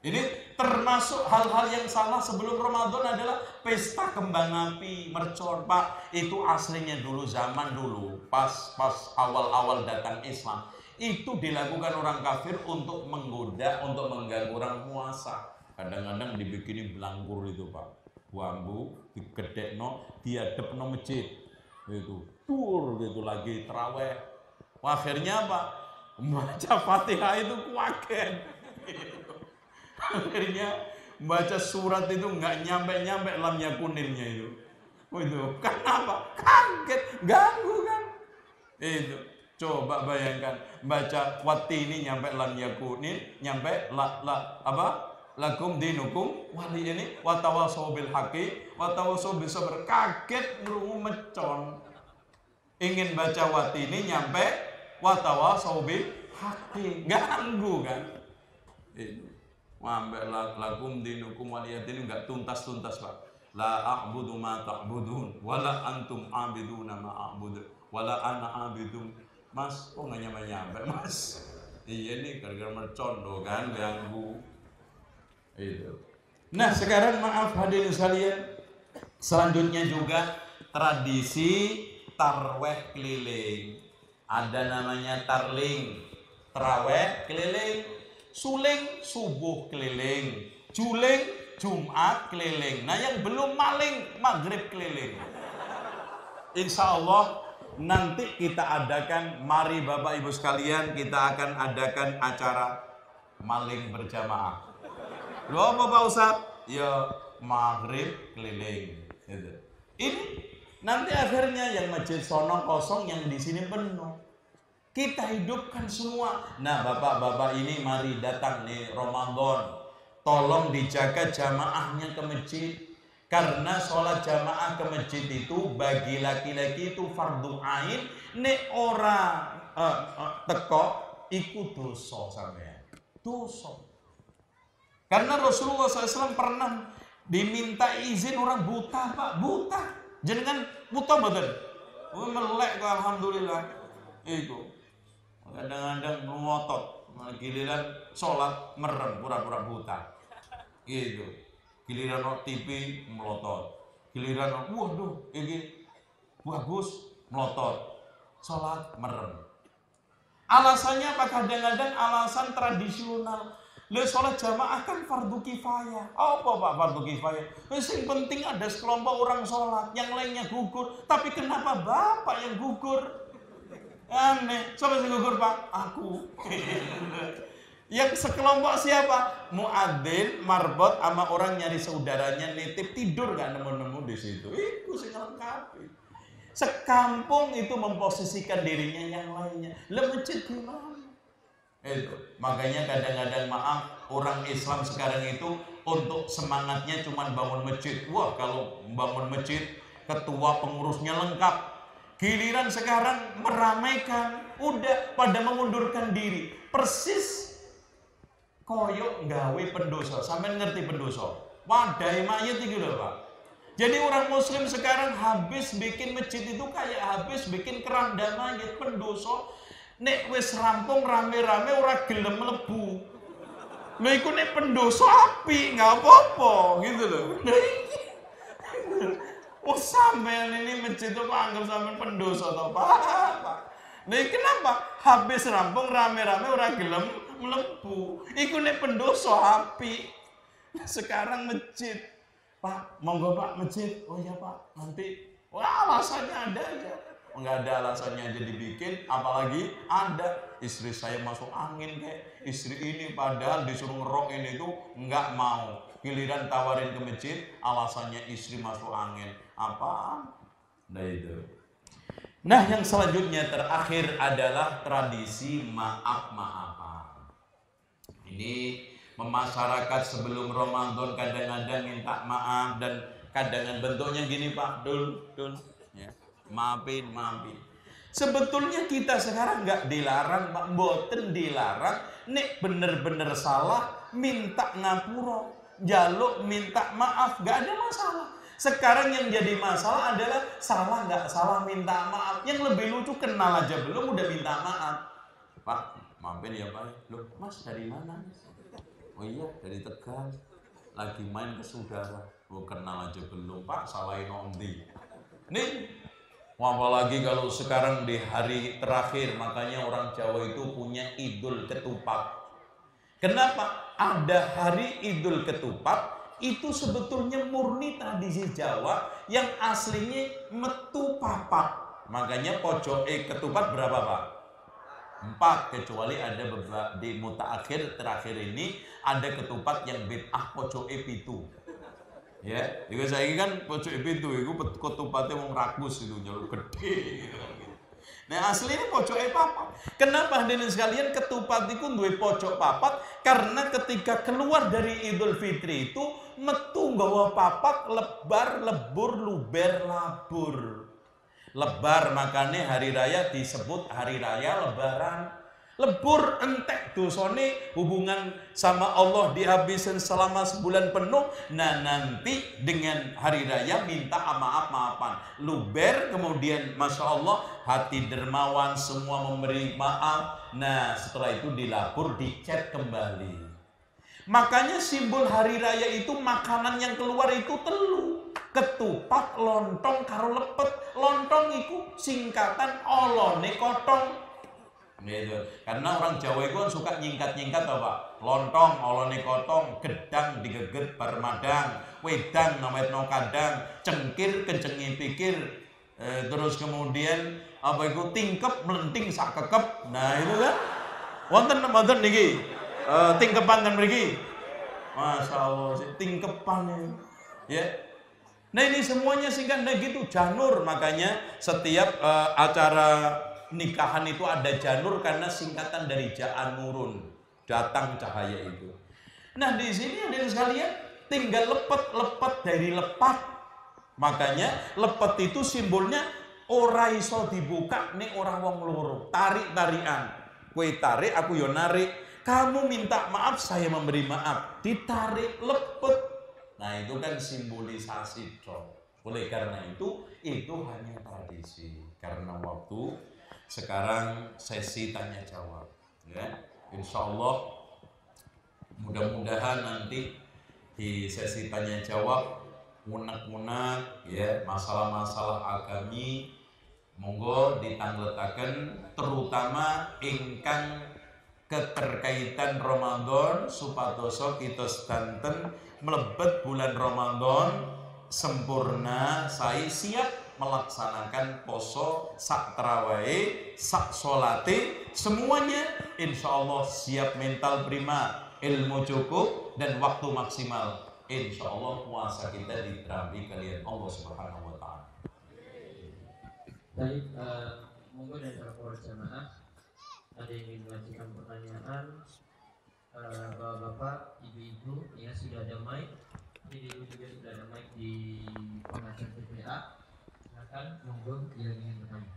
Ini termasuk hal-hal yang salah sebelum Ramadan adalah pesta kembang api, mercon pak. Itu aslinya dulu zaman dulu, pas pas awal-awal datang Islam. Itu dilakukan orang kafir untuk menggoda, untuk mengganggu orang puasa kadang-kadang dibikinin belangkur itu pak. Bambu digedekno diadepno masjid. Itu tur gitu lagi teraweh akhirnya apa baca fatihah itu kuagen. Akhirnya baca surat itu nggak nyampe nyampe lam yakunirnya itu. Oh itu. Kenapa? Kaget. Ganggu kan? Itu. Coba bayangkan baca wati ini nyampe lam yakunin nyampe la, la apa lakum dinukum wali ini. Watawasau bil haki watawasau bisa berkaget ngerungu mecon. Ingin baca wati ini nyampe watawasau bil haki ganggu kan? Ini. Wambe lakum dinukum ini nggak tuntas tuntas pak. La a'budu ma ta'budun. Wala antum abiduna ma a'budu wala ana abidum mas kok nggak nyampe nyampe mas? Iya nih gara-gara mercon kan ganggu itu. Nah sekarang maaf hadirin sekalian, selanjutnya juga tradisi tarweh keliling. Ada namanya tarling, teraweh keliling, suling subuh keliling, juling Jumat keliling. Nah yang belum maling maghrib keliling. Insya Allah nanti kita adakan, mari Bapak Ibu sekalian kita akan adakan acara maling berjamaah. Lo apa Pak Ustaz? Ya maghrib keliling. Gitu. Ini nanti akhirnya yang masjid sono kosong, yang di sini penuh. Kita hidupkan semua. Nah bapak-bapak ini mari datang nih Ramadan. Tolong dijaga jamaahnya ke masjid. Karena sholat jamaah ke masjid itu bagi laki-laki itu fardu ain. Nek ora uh, uh, teko ikut dosa sampean. Dosa. Karena Rasulullah SAW pernah diminta izin orang buta pak, buta. Jenengan muto mboten? Oh, melek kok alhamdulillah. Iku. Kadang-kadang ngotot, giliran sholat merem pura-pura buta. Gitu. Giliran no TV melotot. Giliran waduh, ini bagus melotot. Sholat merem. Alasannya apa? Kadang-kadang alasan tradisional Le sholat jamaah kan fardu kifayah. Apa Pak fardu kifayah? Yang penting ada sekelompok orang sholat, yang lainnya gugur. Tapi kenapa Bapak yang gugur? Aneh. Siapa yang gugur Pak? Aku. yang sekelompok siapa? Muadzin, marbot, sama orang nyari saudaranya nitip tidur gak nemu-nemu di situ. Itu sih lengkapi. Sekampung itu memposisikan dirinya yang lainnya. Le masjid gimana? Itu. Makanya kadang-kadang maaf orang Islam sekarang itu untuk semangatnya cuma bangun masjid. Wah kalau bangun masjid ketua pengurusnya lengkap. Giliran sekarang meramaikan, udah pada mengundurkan diri. Persis koyok gawe pendosa. Sampai ngerti pendosa. Wadai mayat itu loh Pak. Jadi orang muslim sekarang habis bikin masjid itu kayak habis bikin keranda mayat pendosa nek wis rampung rame-rame ora gelem mlebu. Lha iku nek pendoso api, nggak apa-apa gitu loh. Oh sampean ini masjid itu anggap sampean pendoso atau apa? Nah kenapa? Habis rampung rame-rame ora gelem mlebu. Iku nek pendoso api. Sekarang masjid. Pak, monggo Pak masjid. Oh iya Pak, nanti. Wah alasannya ada aja nggak ada alasannya aja dibikin apalagi ada istri saya masuk angin kayak istri ini padahal disuruh ngerok ini tuh nggak mau. Giliran tawarin ke masjid alasannya istri masuk angin. Apa nah itu. Nah yang selanjutnya terakhir adalah tradisi maaf maafan. Ini memasyarakat sebelum Ramadan kadang-kadang minta maaf dan kadang-kadang bentuknya gini Pak. Dul dul maafin, maafin. Sebetulnya kita sekarang nggak dilarang, Pak. Boten dilarang. Nek bener-bener salah, minta ngapuro. Jaluk minta maaf, nggak ada masalah. Sekarang yang jadi masalah adalah salah nggak salah minta maaf. Yang lebih lucu kenal aja belum udah minta maaf. Pak, maafin ya Pak. Loh, Mas dari mana? Oh iya, dari Tegal. Lagi main ke saudara. Oh, kenal aja belum Pak, salahin ondi. Nih, Apalagi kalau sekarang di hari terakhir, makanya orang Jawa itu punya idul ketupat. Kenapa? Ada hari idul ketupat, itu sebetulnya murni tradisi Jawa yang aslinya metu papat. Makanya pojok e ketupat berapa Pak? Empat, kecuali ada beberapa di mutaakhir terakhir ini ada ketupat yang bid'ah pojok e pitu ya juga saya kan pojok pintu itu ketupatnya mau rakus itu jauh gede Nah asli ini pojok papat. Kenapa hadirin sekalian ketupat itu dua pojok papat? Karena ketika keluar dari Idul Fitri itu metu bawa papat lebar lebur luber labur. Lebar makanya hari raya disebut hari raya lebaran lebur entek dosone hubungan sama Allah dihabisin selama sebulan penuh. Nah nanti dengan hari raya minta maaf maafan luber kemudian masya Allah hati dermawan semua memberi maaf. Nah setelah itu dilapur dicet kembali. Makanya simbol hari raya itu makanan yang keluar itu telu. Ketupat lontong karo lepet. Lontong itu singkatan olone kotong Gitu. Karena orang Jawa itu kan suka nyingkat-nyingkat apa? Lontong, olone kotong, gedang digeget permadang, wedang namanya no kadang, cengkir kencengi pikir, eh, terus kemudian apa itu tingkep melenting sak kekep. Nah itu kan. Wonten wonten niki. Eh, tingkepan kan mriki. Masya Allah, tingkepan ya. Nah ini semuanya singkat nah gitu janur makanya setiap uh, acara nikahan itu ada janur karena singkatan dari jaan nurun, datang cahaya itu. Nah di sini ada sekalian tinggal lepet-lepet dari lepat. Makanya lepet itu simbolnya ora iso dibuka nih orang wong loro. Tarik-tarian. Kue tarik aku yo narik. Kamu minta maaf saya memberi maaf. Ditarik lepet. Nah itu kan simbolisasi dong. Oleh karena itu, itu hanya tradisi. Karena waktu sekarang sesi tanya jawab. Ya, insya Allah mudah-mudahan nanti di sesi tanya jawab munak-munak ya masalah-masalah agami monggo ditangletaken terutama ingkang keterkaitan Ramadan supatoso kita stanten melebet bulan Ramadan sempurna saya siap melaksanakan poso sak terawai sak solate semuanya insya Allah siap mental prima ilmu cukup dan waktu maksimal. Insya Allah puasa kita diterampi kalian Allah subhanahu wa ta'ala. Baik uh, monggo dari para jamaah ada yang ingin mengajukan pertanyaan? Uh, bapak-bapak ibu-ibu ya sudah ada mic. Ibu juga sudah ada mic di pengajian PPA silakan monggo yang ingin bertanya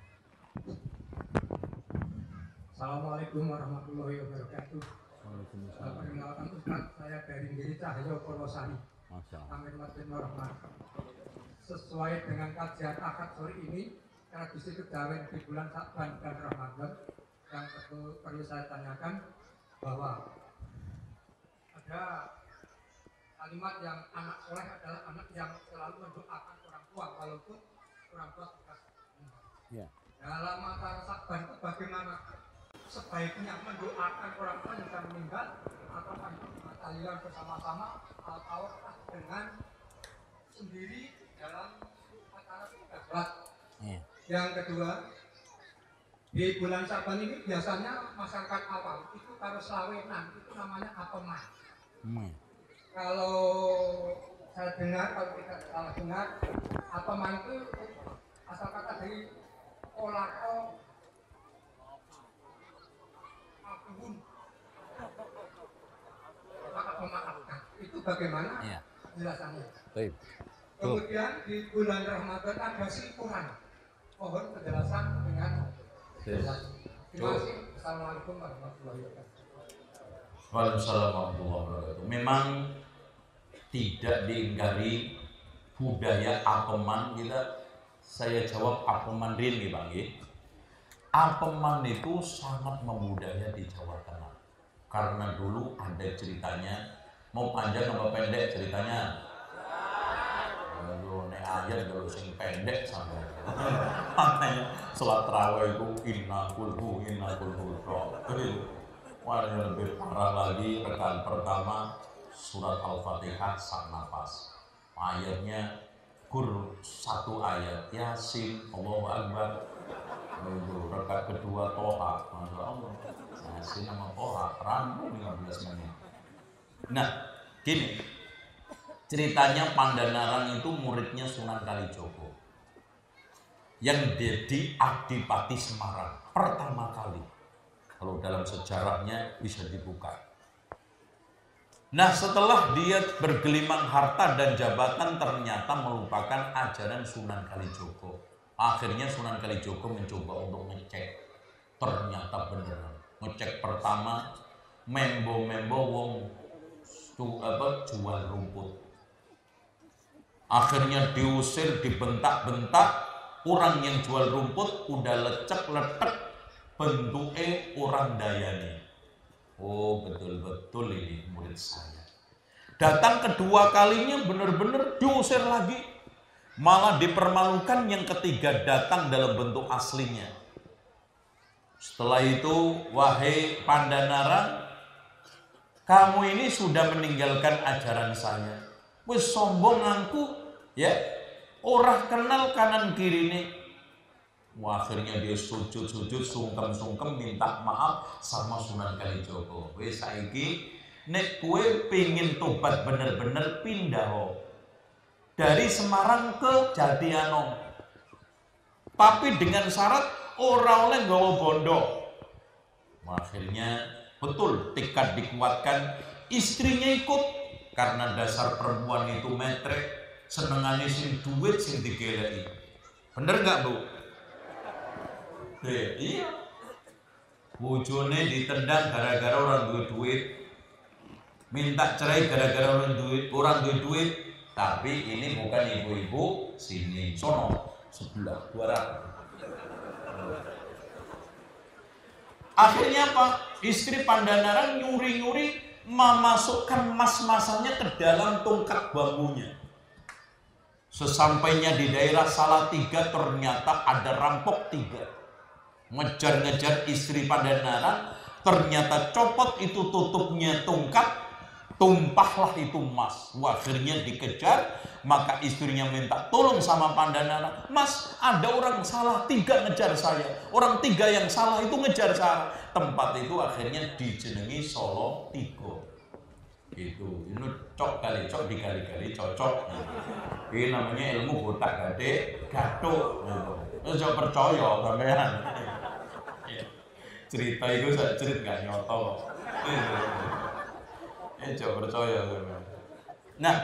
Assalamualaikum warahmatullahi wabarakatuh. Perkenalkan Ustaz, saya dari Giri Cahyo Polosari. Amin Masjid Rahman. Sesuai dengan kajian akad sore ini, tradisi kejawen di bulan Sa'ban dan Ramadan yang perlu, perlu saya tanyakan bahwa ada kalimat yang anak soleh adalah anak yang selalu mendoakan orang tua walaupun orang tua sudah Ya. Dalam mata Sa'ban itu bagaimana? sebaiknya mendoakan orang tua yang sudah meninggal atau tahlilan bersama-sama atau dengan sendiri dalam acara berat. Iya. Yang kedua, di bulan Saban ini biasanya masyarakat awam itu kalau selawenan itu namanya apeman. Hmm. Kalau saya dengar, kalau tidak salah dengar, apeman itu asal kata dari olako maka memaafkan. Itu bagaimana Iya. penjelasannya? Baik. kemudian di bulan Ramadan ada syukuran mohon penjelasan dengan jelas. Terima kasih. Assalamualaikum warahmatullahi wabarakatuh. Waalaikumsalam warahmatullahi wabarakatuh. Memang tidak diingkari budaya apeman kita. Saya jawab apeman real nih bang. ya. Apeman itu sangat membudaya di Jawa Tengah. Karena dulu ada ceritanya. Mau panjang apa pendek ceritanya? Nek ayat kalau sing pendek sampai. Makanya sholat terawih itu inna kulhu inna kulhu Wah yang lebih parah lagi rekan pertama surat Al-Fatihah sak napas. Ayatnya kur satu ayat Yasin Allahu Akbar. Itu rekat kedua Toha. Masya Allah. Yasin sama Toha rambut 15 menit. Nah, gini. Ceritanya Pandanarang itu muridnya Sunan Kalijogo. Yang jadi Adipati Semarang pertama kali kalau dalam sejarahnya bisa dibuka. Nah setelah dia bergelimang harta dan jabatan ternyata melupakan ajaran Sunan Kalijogo. Akhirnya Sunan Kalijogo mencoba untuk ngecek. Ternyata benar. Ngecek pertama membo-membo wong tu apa jual rumput. Akhirnya diusir, dibentak-bentak. Orang yang jual rumput udah lecek-letek bentuknya orang Dayani. Oh betul-betul ini murid saya. Datang kedua kalinya benar-benar diusir lagi. Malah dipermalukan yang ketiga datang dalam bentuk aslinya. Setelah itu, wahai Pandanara, kamu ini sudah meninggalkan ajaran saya. Wis sombong ngaku, ya. Orang kenal kanan kiri nih akhirnya dia sujud-sujud sungkem-sungkem minta maaf sama Sunan Kalijogo. Wes saiki nek kue pingin tobat bener-bener pindah ho. dari Semarang ke Jatiano. Tapi dengan syarat orang oleh nggawa bondo. Akhirnya betul tekad dikuatkan istrinya ikut karena dasar perempuan itu metrek senengannya sing duit sing digeleki. Bener nggak bu? Iya. Bojone ditendang gara-gara orang duit duit. Minta cerai gara-gara orang duit, orang duit duit. Tapi ini bukan ibu-ibu sini, sono sebelah dua Akhirnya apa? Istri Pandanaran nyuri-nyuri memasukkan mas-masanya ke dalam tungkat bambunya. Sesampainya di daerah Salatiga ternyata ada rampok tiga. Ngejar-ngejar istri Pandanaran, ternyata copot itu tutupnya tungkat, tumpahlah itu emas. Akhirnya dikejar, maka istrinya minta tolong sama Pandanara. Mas, ada orang salah tiga ngejar saya. Orang tiga yang salah itu ngejar saya. Tempat itu akhirnya dijenengi Solo Tigo. Itu, ini cok kali cok dikali-kali cocok. Ini namanya ilmu botak gade gato. Itu jauh percaya sampean. Cerita itu saya cerita gak nyoto. Eh, coba percaya Nah,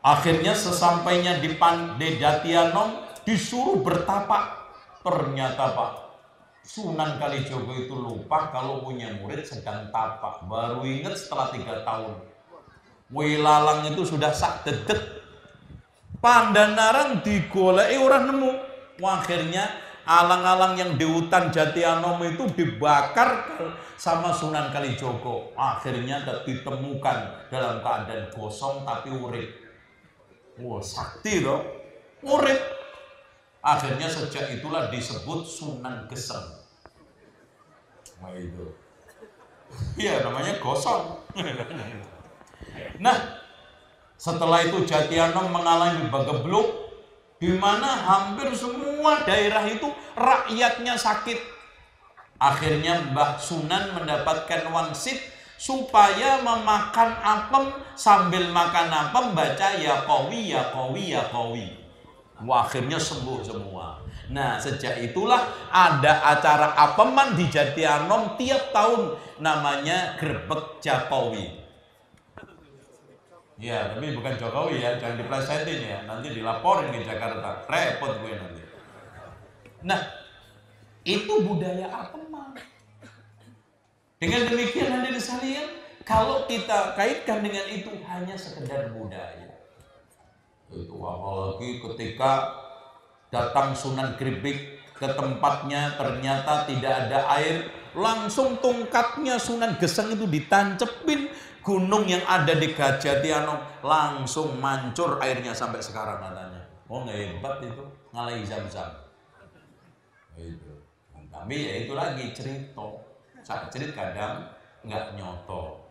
akhirnya sesampainya di Pande Datianom disuruh bertapak. Ternyata Pak, Sunan Kalijogo itu lupa kalau punya murid sedang tapak. Baru ingat setelah tiga tahun. Wilalang itu sudah sak dedek. Pandanarang digolei orang nemu. Akhirnya alang-alang yang di hutan Jatianom itu dibakar sama Sunan Kalijogo. Akhirnya ditemukan dalam keadaan gosong tapi urip. Wah, sakti loh. Urip. Akhirnya sejak itulah disebut Sunan Geseng. Nah itu. Iya namanya gosong. nah, setelah itu Jatianom mengalami bagebluk di mana hampir semua daerah itu rakyatnya sakit. Akhirnya Mbah Sunan mendapatkan wangsit supaya memakan apem sambil makan apem baca ya kawi ya kawi ya kawi. Wah, akhirnya sembuh semua. Nah, sejak itulah ada acara apeman di Jatianom tiap tahun namanya Grebek Jakowi. Ya, tapi bukan Jokowi ya, jangan diplesetin ya. Nanti dilaporin ke Jakarta, repot gue nanti. Nah, itu budaya apa? Dengan demikian hadirin sekalian, kalau kita kaitkan dengan itu hanya sekedar budaya. Itu apalagi ketika datang Sunan Gribik ke tempatnya ternyata tidak ada air, langsung tongkatnya Sunan Geseng itu ditancepin gunung yang ada di Gajatiano langsung mancur airnya sampai sekarang katanya. Oh hebat itu ngalahi zam-zam. Itu. Tapi ya itu lagi cerita. Saat cerita kadang nggak nyoto.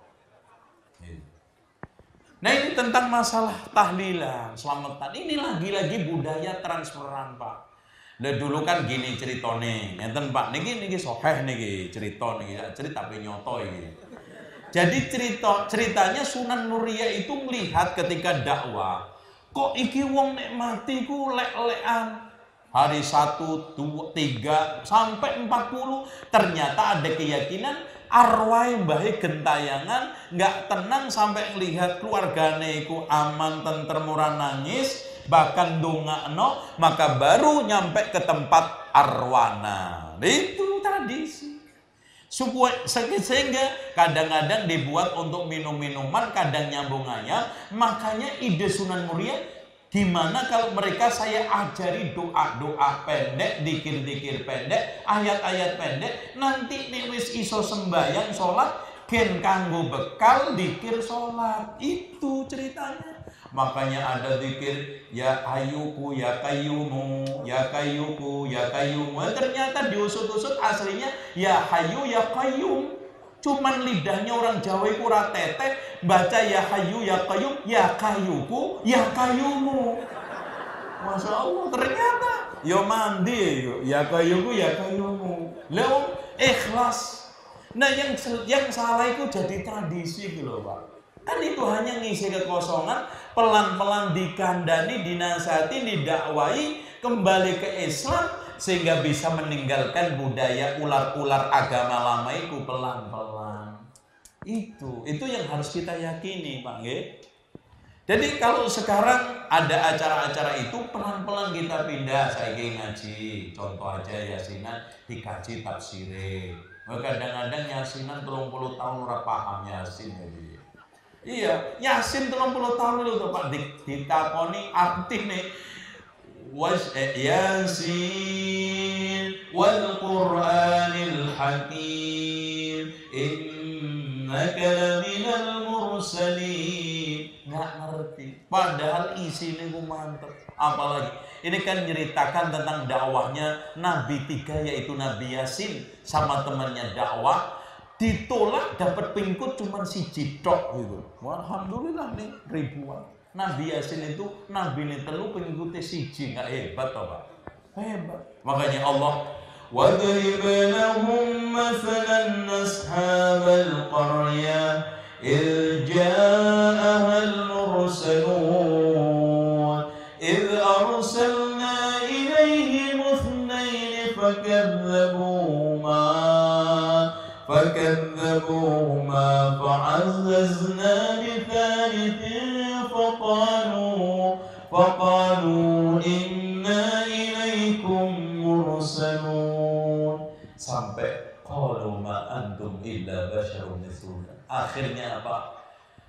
Nah ini tentang masalah tahlilan, selamatan. Ini lagi-lagi budaya transferan pak. Nah dulu kan gini ceritone, ngeten pak, niki niki soheh niki cerita niki cerita tapi nyoto ini. Jadi cerita ceritanya Sunan Muria itu melihat ketika dakwah, kok iki wong nek mati ku lek-lekan. Hari satu, dua, tiga, sampai empat puluh. Ternyata ada keyakinan arwah baik gentayangan nggak tenang sampai melihat keluargane iku aman tenter murah nangis bahkan dunga no maka baru nyampe ke tempat arwana itu tradisi sehingga kadang-kadang dibuat untuk minum-minuman, kadang nyambung ayam. Makanya ide Sunan Muria Gimana kalau mereka saya ajari doa-doa pendek, dikir-dikir pendek, ayat-ayat pendek, nanti nih wis iso sembahyang sholat, gen kanggo bekal dikir sholat. Itu ceritanya. Makanya ada zikir ya ayuku ya kayumu ya kayuku ya kayumu. Dan ternyata diusut-usut aslinya ya hayu ya kayum. Cuman lidahnya orang Jawa itu teteh baca ya hayu ya kayum ya kayuku ya kayumu. Masya Allah ternyata ya mandi ya kayuku ya kayumu. Lewat ikhlas. Nah yang yang salah itu jadi tradisi gitu loh Pak. Kan itu hanya ngisi kekosongan, pelan-pelan dikandani, dinasihati, didakwai, kembali ke Islam, sehingga bisa meninggalkan budaya ular-ular agama lama itu pelan-pelan. Itu, itu yang harus kita yakini, Pak. Jadi kalau sekarang ada acara-acara itu pelan-pelan kita pindah saya ngaji. Contoh aja yasinan dikaji tafsire. Kadang-kadang yasinan 30 tahun ora paham yasin jadi. Iya, Yasin 30 tahun itu tuh Pak ditakoni aktif nih. Was eh, Yasin wal Qur'anil Hakim innaka laminal mursalin. Nggak ngerti. Padahal isinya gue mantep. Apalagi ini kan ceritakan tentang dakwahnya Nabi tiga yaitu Nabi Yasin sama temannya dakwah ditolak dapat pengikut cuma si cidok gitu. Alhamdulillah nih ribuan. Nabi Yasin itu Nabi ini telu pengikutnya siji nggak hebat toh pak? Hebat. Makanya Allah وَاضْرِبْ لَهُمْ مَثَلًا أَصْحَابَ الْقَرْيَةِ إِذْ جَاءَهَا الْمُرْسَلُونَ أبوهما فعززنا بثالث فقالوا فقالوا إنا إليكم مرسلون. Sampai قالوا ما أنتم إلا بشر مثلنا akhirnya apa?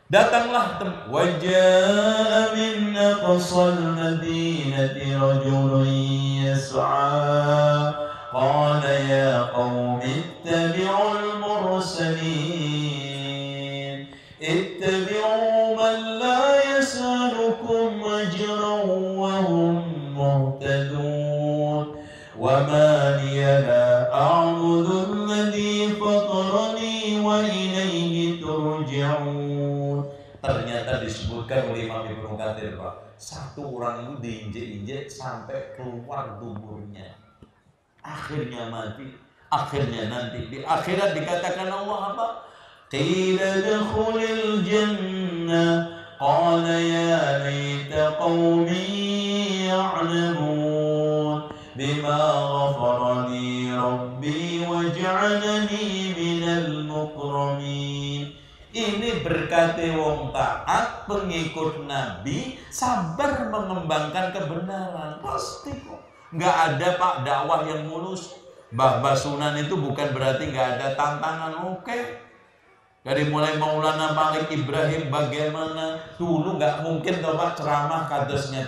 Datanglah wajah min qasal madinati rajul yas'a قال يا قوم اتبعوا المرسلين اتبعوا من لا يسألكم أجرا وهم مهتدون وما لي لا أعبد الذي فطرني وإليه ترجعون ternyata disebutkan oleh Imam Ibnu Katsir Pak satu orang itu diinjek-injek sampai keluar tubuhnya akhirnya mati. Akhirnya nanti. Di akhirat dikatakan Allah apa? Qila dakhulil jannah qala ya laita qaumi ya'lamun. Bima ghafarani rabbi waj'alani minal mukramin. Ini berkati wong taat pengikut Nabi sabar mengembangkan kebenaran. Pasti kok nggak ada pak dakwah yang mulus. Mbah Basunan itu bukan berarti nggak ada tantangan oke. Dari mulai Maulana Malik Ibrahim bagaimana? Dulu nggak mungkin tuh pak ceramah kadesnya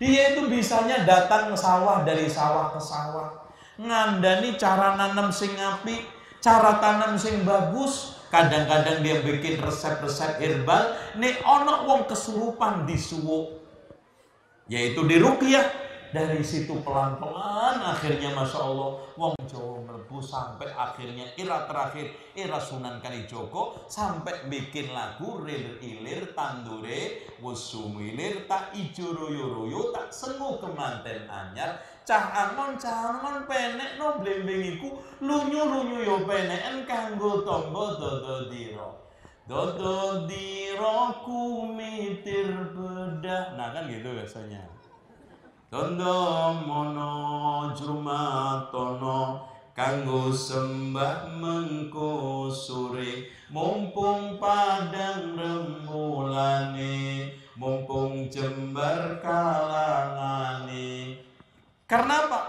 dia itu bisanya datang ke sawah dari sawah ke sawah. Ngandani cara nanam sing api cara tanam sing bagus. Kadang-kadang dia bikin resep-resep herbal. Nih ono wong kesurupan di suwo yaitu di rukyah dari situ pelan-pelan akhirnya Masya Allah Wong Jawa melebu sampai akhirnya era terakhir era Sunan Kalijogo sampai bikin lagu rir ilir tandure wusumilir tak ijo royo royo tak sengu kemanten anyar. Cah angon cah angon penek no blembengiku lunyu lunyu yo penek kanggo tombo dodo diro dodo diro kumitir bedah. Nah kan gitu biasanya Tondo mono jumatono kanggo sembah mengko sore mumpung padang remulane mumpung jembar kalangane. Karena apa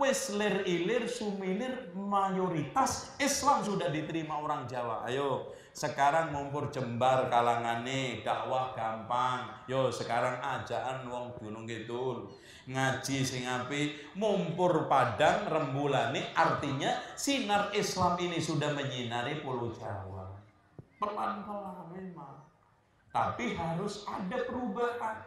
wes lir ilir sumilir mayoritas Islam sudah diterima orang Jawa. Ayo sekarang mumpur jembar kalangane dakwah gampang. Yo sekarang ajaan wong gunung kidul ngaji sing api mumpur padang rembulane artinya sinar Islam ini sudah menyinari pulau Jawa pelan-pelan memang tapi harus ada perubahan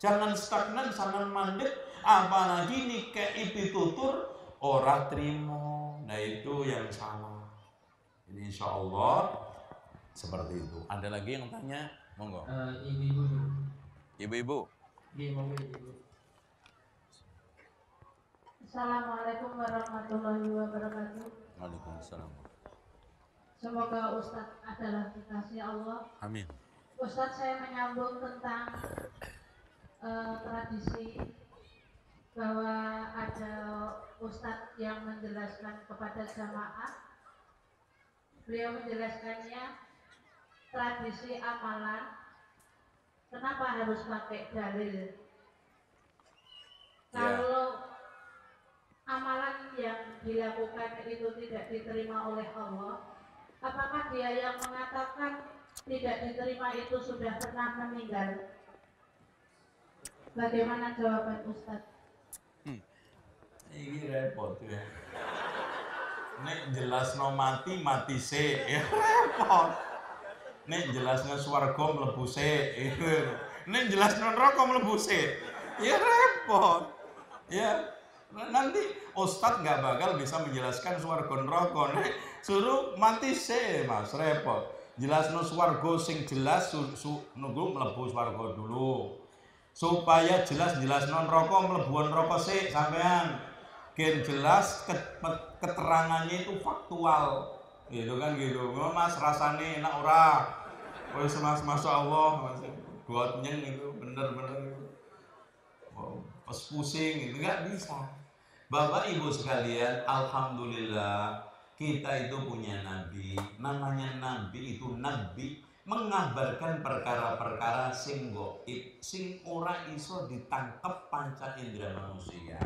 jangan stagnan jangan mandek apalagi nih kayak tutur ora terima nah itu yang salah ini insya Allah seperti itu. Ada lagi yang tanya? Monggo. Uh, ibu-ibu. Ibu-ibu. Iya, monggo ibu. Assalamualaikum warahmatullahi wabarakatuh. Waalaikumsalam. Semoga Ustadz adalah kekasih Allah. Amin. Ustadz saya menyambung tentang uh, tradisi bahwa ada Ustadz yang menjelaskan kepada jamaah. Beliau menjelaskannya tradisi amalan kenapa harus pakai dalil yeah. Amalan yang dilakukan itu tidak diterima oleh Allah apakah dia yang mengatakan tidak diterima itu sudah pernah meninggal. Bagaimana jawaban Ustadz? Ini repot ya. Nek jelas no mati mati se, ya repot. Nek jelas no swarga mlebu se, nek jelas no neraka mlebu se, ya repot. Ya nanti Ustadz nggak bakal bisa menjelaskan swarga neraka. Nek suruh mati se, mas repot. Jelas no swarga sing jelas su, su nunggu mlebu swarga dulu. Supaya jelas-jelas non rokok melebuan rokok sih sampean. Gen jelas keterangannya itu faktual. Gitu kan gitu. Mas rasanya enak ora? Wes mas masya Allah mas. Buat nyeng itu bener-bener oh, pas pusing itu nggak bisa bapak ibu sekalian alhamdulillah kita itu punya nabi. Namanya nabi itu nabi mengabarkan perkara-perkara sing goib sing ora iso ditangkap panca indera manusia.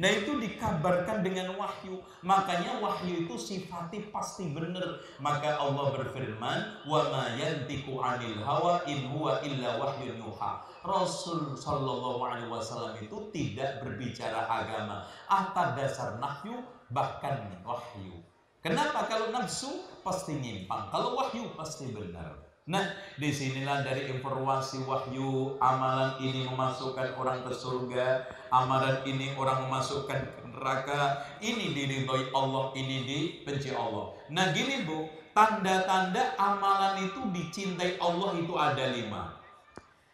Nah itu dikabarkan dengan wahyu. Makanya wahyu itu sifatnya pasti benar Maka Allah berfirman Wa ma yantiku anil hawa in huwa illa wahyu yuha Rasul Sallallahu Alaihi Wasallam itu tidak berbicara agama. Atas dasar nahyu bahkan wahyu. Kenapa? Kalau nafsu pasti nyimpang. Kalau wahyu pasti benar. Nah, di sinilah dari informasi wahyu, amalan ini memasukkan orang ke surga, amalan ini orang memasukkan ke neraka, ini diridhoi Allah, ini dibenci Allah. Nah gini bu, tanda-tanda amalan itu dicintai Allah itu ada lima.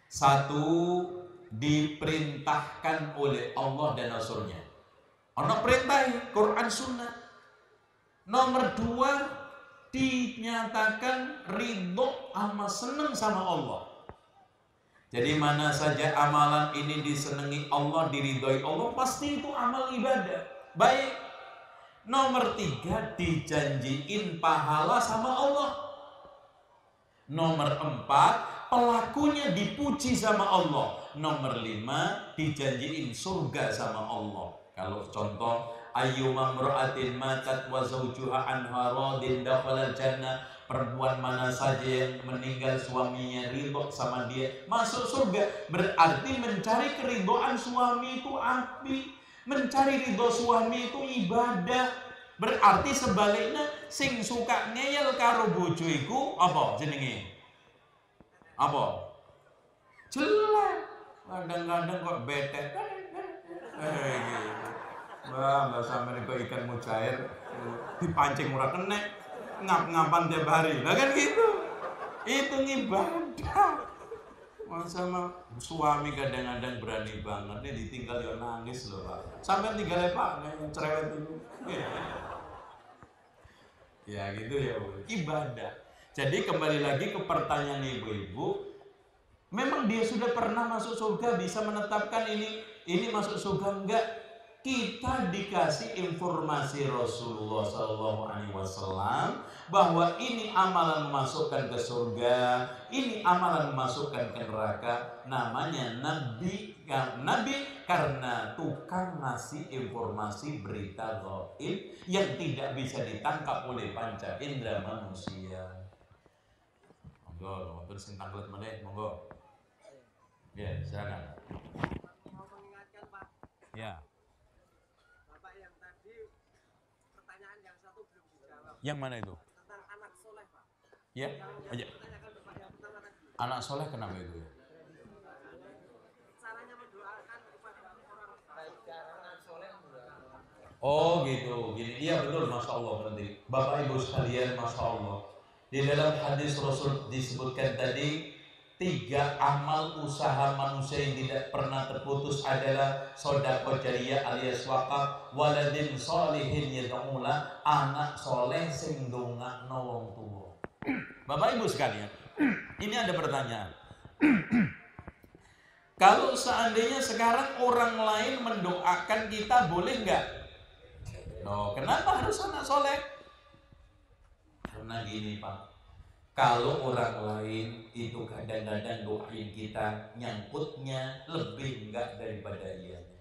Satu, diperintahkan oleh Allah dan Rasulnya. Ono perintah Quran Sunnah. Nomor dua, dinyatakan ridho sama seneng sama Allah. Jadi mana saja amalan ini disenangi Allah, diridhoi Allah, pasti itu amal ibadah. Baik. Nomor tiga, dijanjiin pahala sama Allah. Nomor empat, pelakunya dipuji sama Allah. Nomor lima, dijanjiin surga sama Allah. Kalau contoh, ayyuma mra'atin matat wa zawjuha anha radin dakhala jannah. Perempuan mana saja yang meninggal suaminya ridho sama dia masuk surga. Berarti mencari keridoan suami itu api. Mencari ridho suami itu ibadah. Berarti sebaliknya sing suka ngeyel karo bojo iku apa jenenge apa jelas kadang-kadang kok bete eh gitu Wah, nggak sampai nih ikan mujair dipancing murah kena ngap-ngapan tiap hari. Nah kan gitu. Itu ibadah. Masa mah suami kadang-kadang berani banget nih ditinggal ya nangis loh pak. Sampai tinggal ya pak, yang cerewet itu. ya gitu ya. Ibadah. Jadi kembali lagi ke pertanyaan ibu-ibu, memang dia sudah pernah masuk surga bisa menetapkan ini ini masuk surga enggak? kita dikasih informasi Rasulullah Shallallahu Alaihi Wasallam bahwa ini amalan memasukkan ke surga, ini amalan memasukkan ke neraka. Namanya Nabi, ya, Nabi karena tukang ngasih informasi berita gaib yang tidak bisa ditangkap oleh panca indera manusia. Monggo, terus tanglet mana? Monggo. Ya, silakan. Ya. Yang mana itu? Tentang anak soleh, Pak. Ya? Aja. Anak soleh kenapa itu? Caranya mendoakan kepada orang Oh gitu, gini. Iya betul, masya Allah berarti. Bapak Ibu sekalian, masya Allah. Di dalam hadis Rasul disebutkan tadi Tiga amal usaha manusia yang tidak pernah terputus adalah sodako jariyah alias wakaf waladin solihin yad'ula anak soleh sing dongak nolong tua. Bapak Ibu sekalian, ini ada pertanyaan. Kalau seandainya sekarang orang lain mendoakan kita boleh nggak? No, kenapa harus anak soleh? Karena gini Pak, kalau orang lain itu kadang-kadang doain kita nyangkutnya lebih enggak daripada ianya.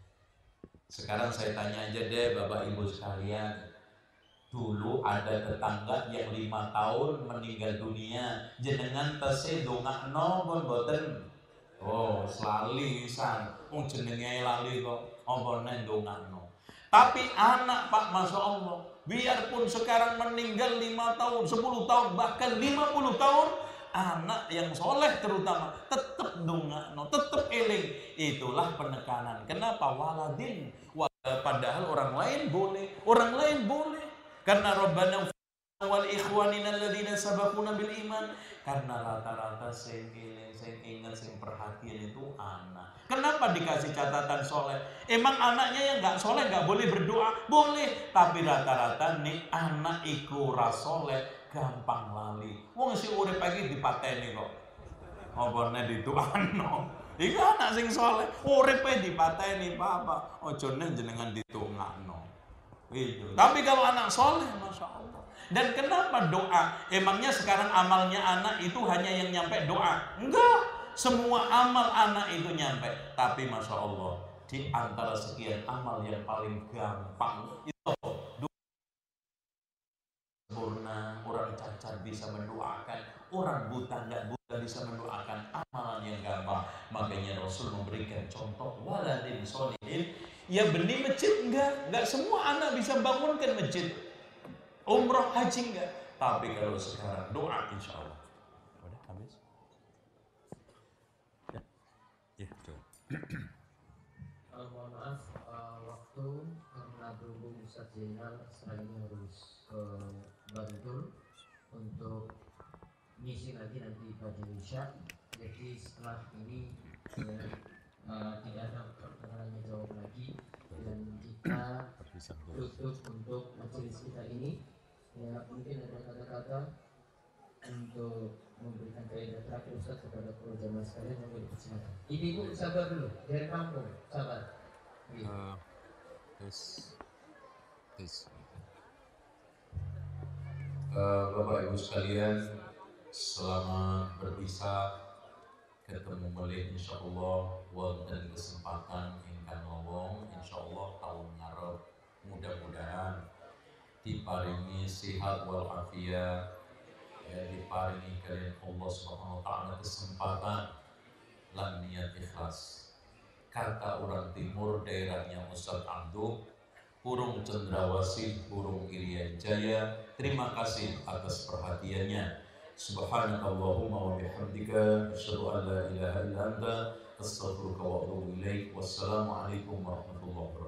Sekarang saya tanya aja deh Bapak Ibu sekalian. dulu ada tetangga yang lima tahun meninggal dunia jenengan tese dongakno pun boten oh selali san wong jenenge lali kok apa nen dongakno tapi anak Pak Masya Allah biarpun sekarang meninggal lima tahun 10 tahun bahkan 50 tahun anak yang soleh terutama tetap dongakno tetap eling. Itulah penekanan. Kenapa? Waladin. Padahal orang lain boleh orang lain boleh. Karena Rabbana wal ikhwanina bil iman. Karena rata-rata saya saya ingat, saya perhatian itu anak. Kenapa dikasih catatan soleh? Emang anaknya yang nggak soleh nggak boleh berdoa? Boleh. Tapi rata-rata nih anak iku rasoleh gampang lali. Wong si urip pagi dipateni kok. Oborne dituano. Iku anak sing soleh, urip dipateni papa. Ojo jenengan ditungakno. Gitu. Tapi kalau anak soleh, masya Allah. Dan kenapa doa? Emangnya sekarang amalnya anak itu hanya yang nyampe doa? Enggak. Semua amal anak itu nyampe. Tapi masya Allah, di antara sekian amal yang paling gampang itu sempurna orang cacat bisa mendoakan orang buta nggak buta bisa mendoakan amalan yang gampang makanya Rasul memberikan contoh waladin solihin Ya benih masjid enggak, enggak semua anak bisa bangunkan masjid. Umroh haji enggak. Tapi kalau sekarang doa insya Allah. Udah habis? Ya, ya coba. Uh, mohon maaf uh, waktu karena berhubung Ustaz Zainal ini harus ke Bantul untuk misi lagi nanti pada Isya. Jadi setelah ini ya, uh, tidak ada pertanyaan jawab lagi dan kita tutup untuk majelis kita ini ya mungkin ada kata-kata untuk memberikan kaidah terakhir Ustaz kepada para jamaah sekalian yang boleh dipersilakan. Ibu-ibu sabar dulu dari kampung sabar. Uh, tes tes. Uh, Bapak Ibu sekalian, selama berpisah ketemu balik insya Allah wonten kesempatan ingkang ngomong insya Allah tahun ngarep mudah-mudahan diparingi sehat walafiat ya diparingi kalian Allah Subhanahu wa taala kesempatan lan niat ikhlas kata orang timur daerahnya Ustaz Abdul Burung Cendrawasih, Burung Irian Jaya. Terima kasih atas perhatiannya. Subhanakallahumma wa bihamdika asyhadu an la ilaha illa anta astaghfiruka wa atubu ilaik. Wassalamualaikum warahmatullahi wabarakatuh.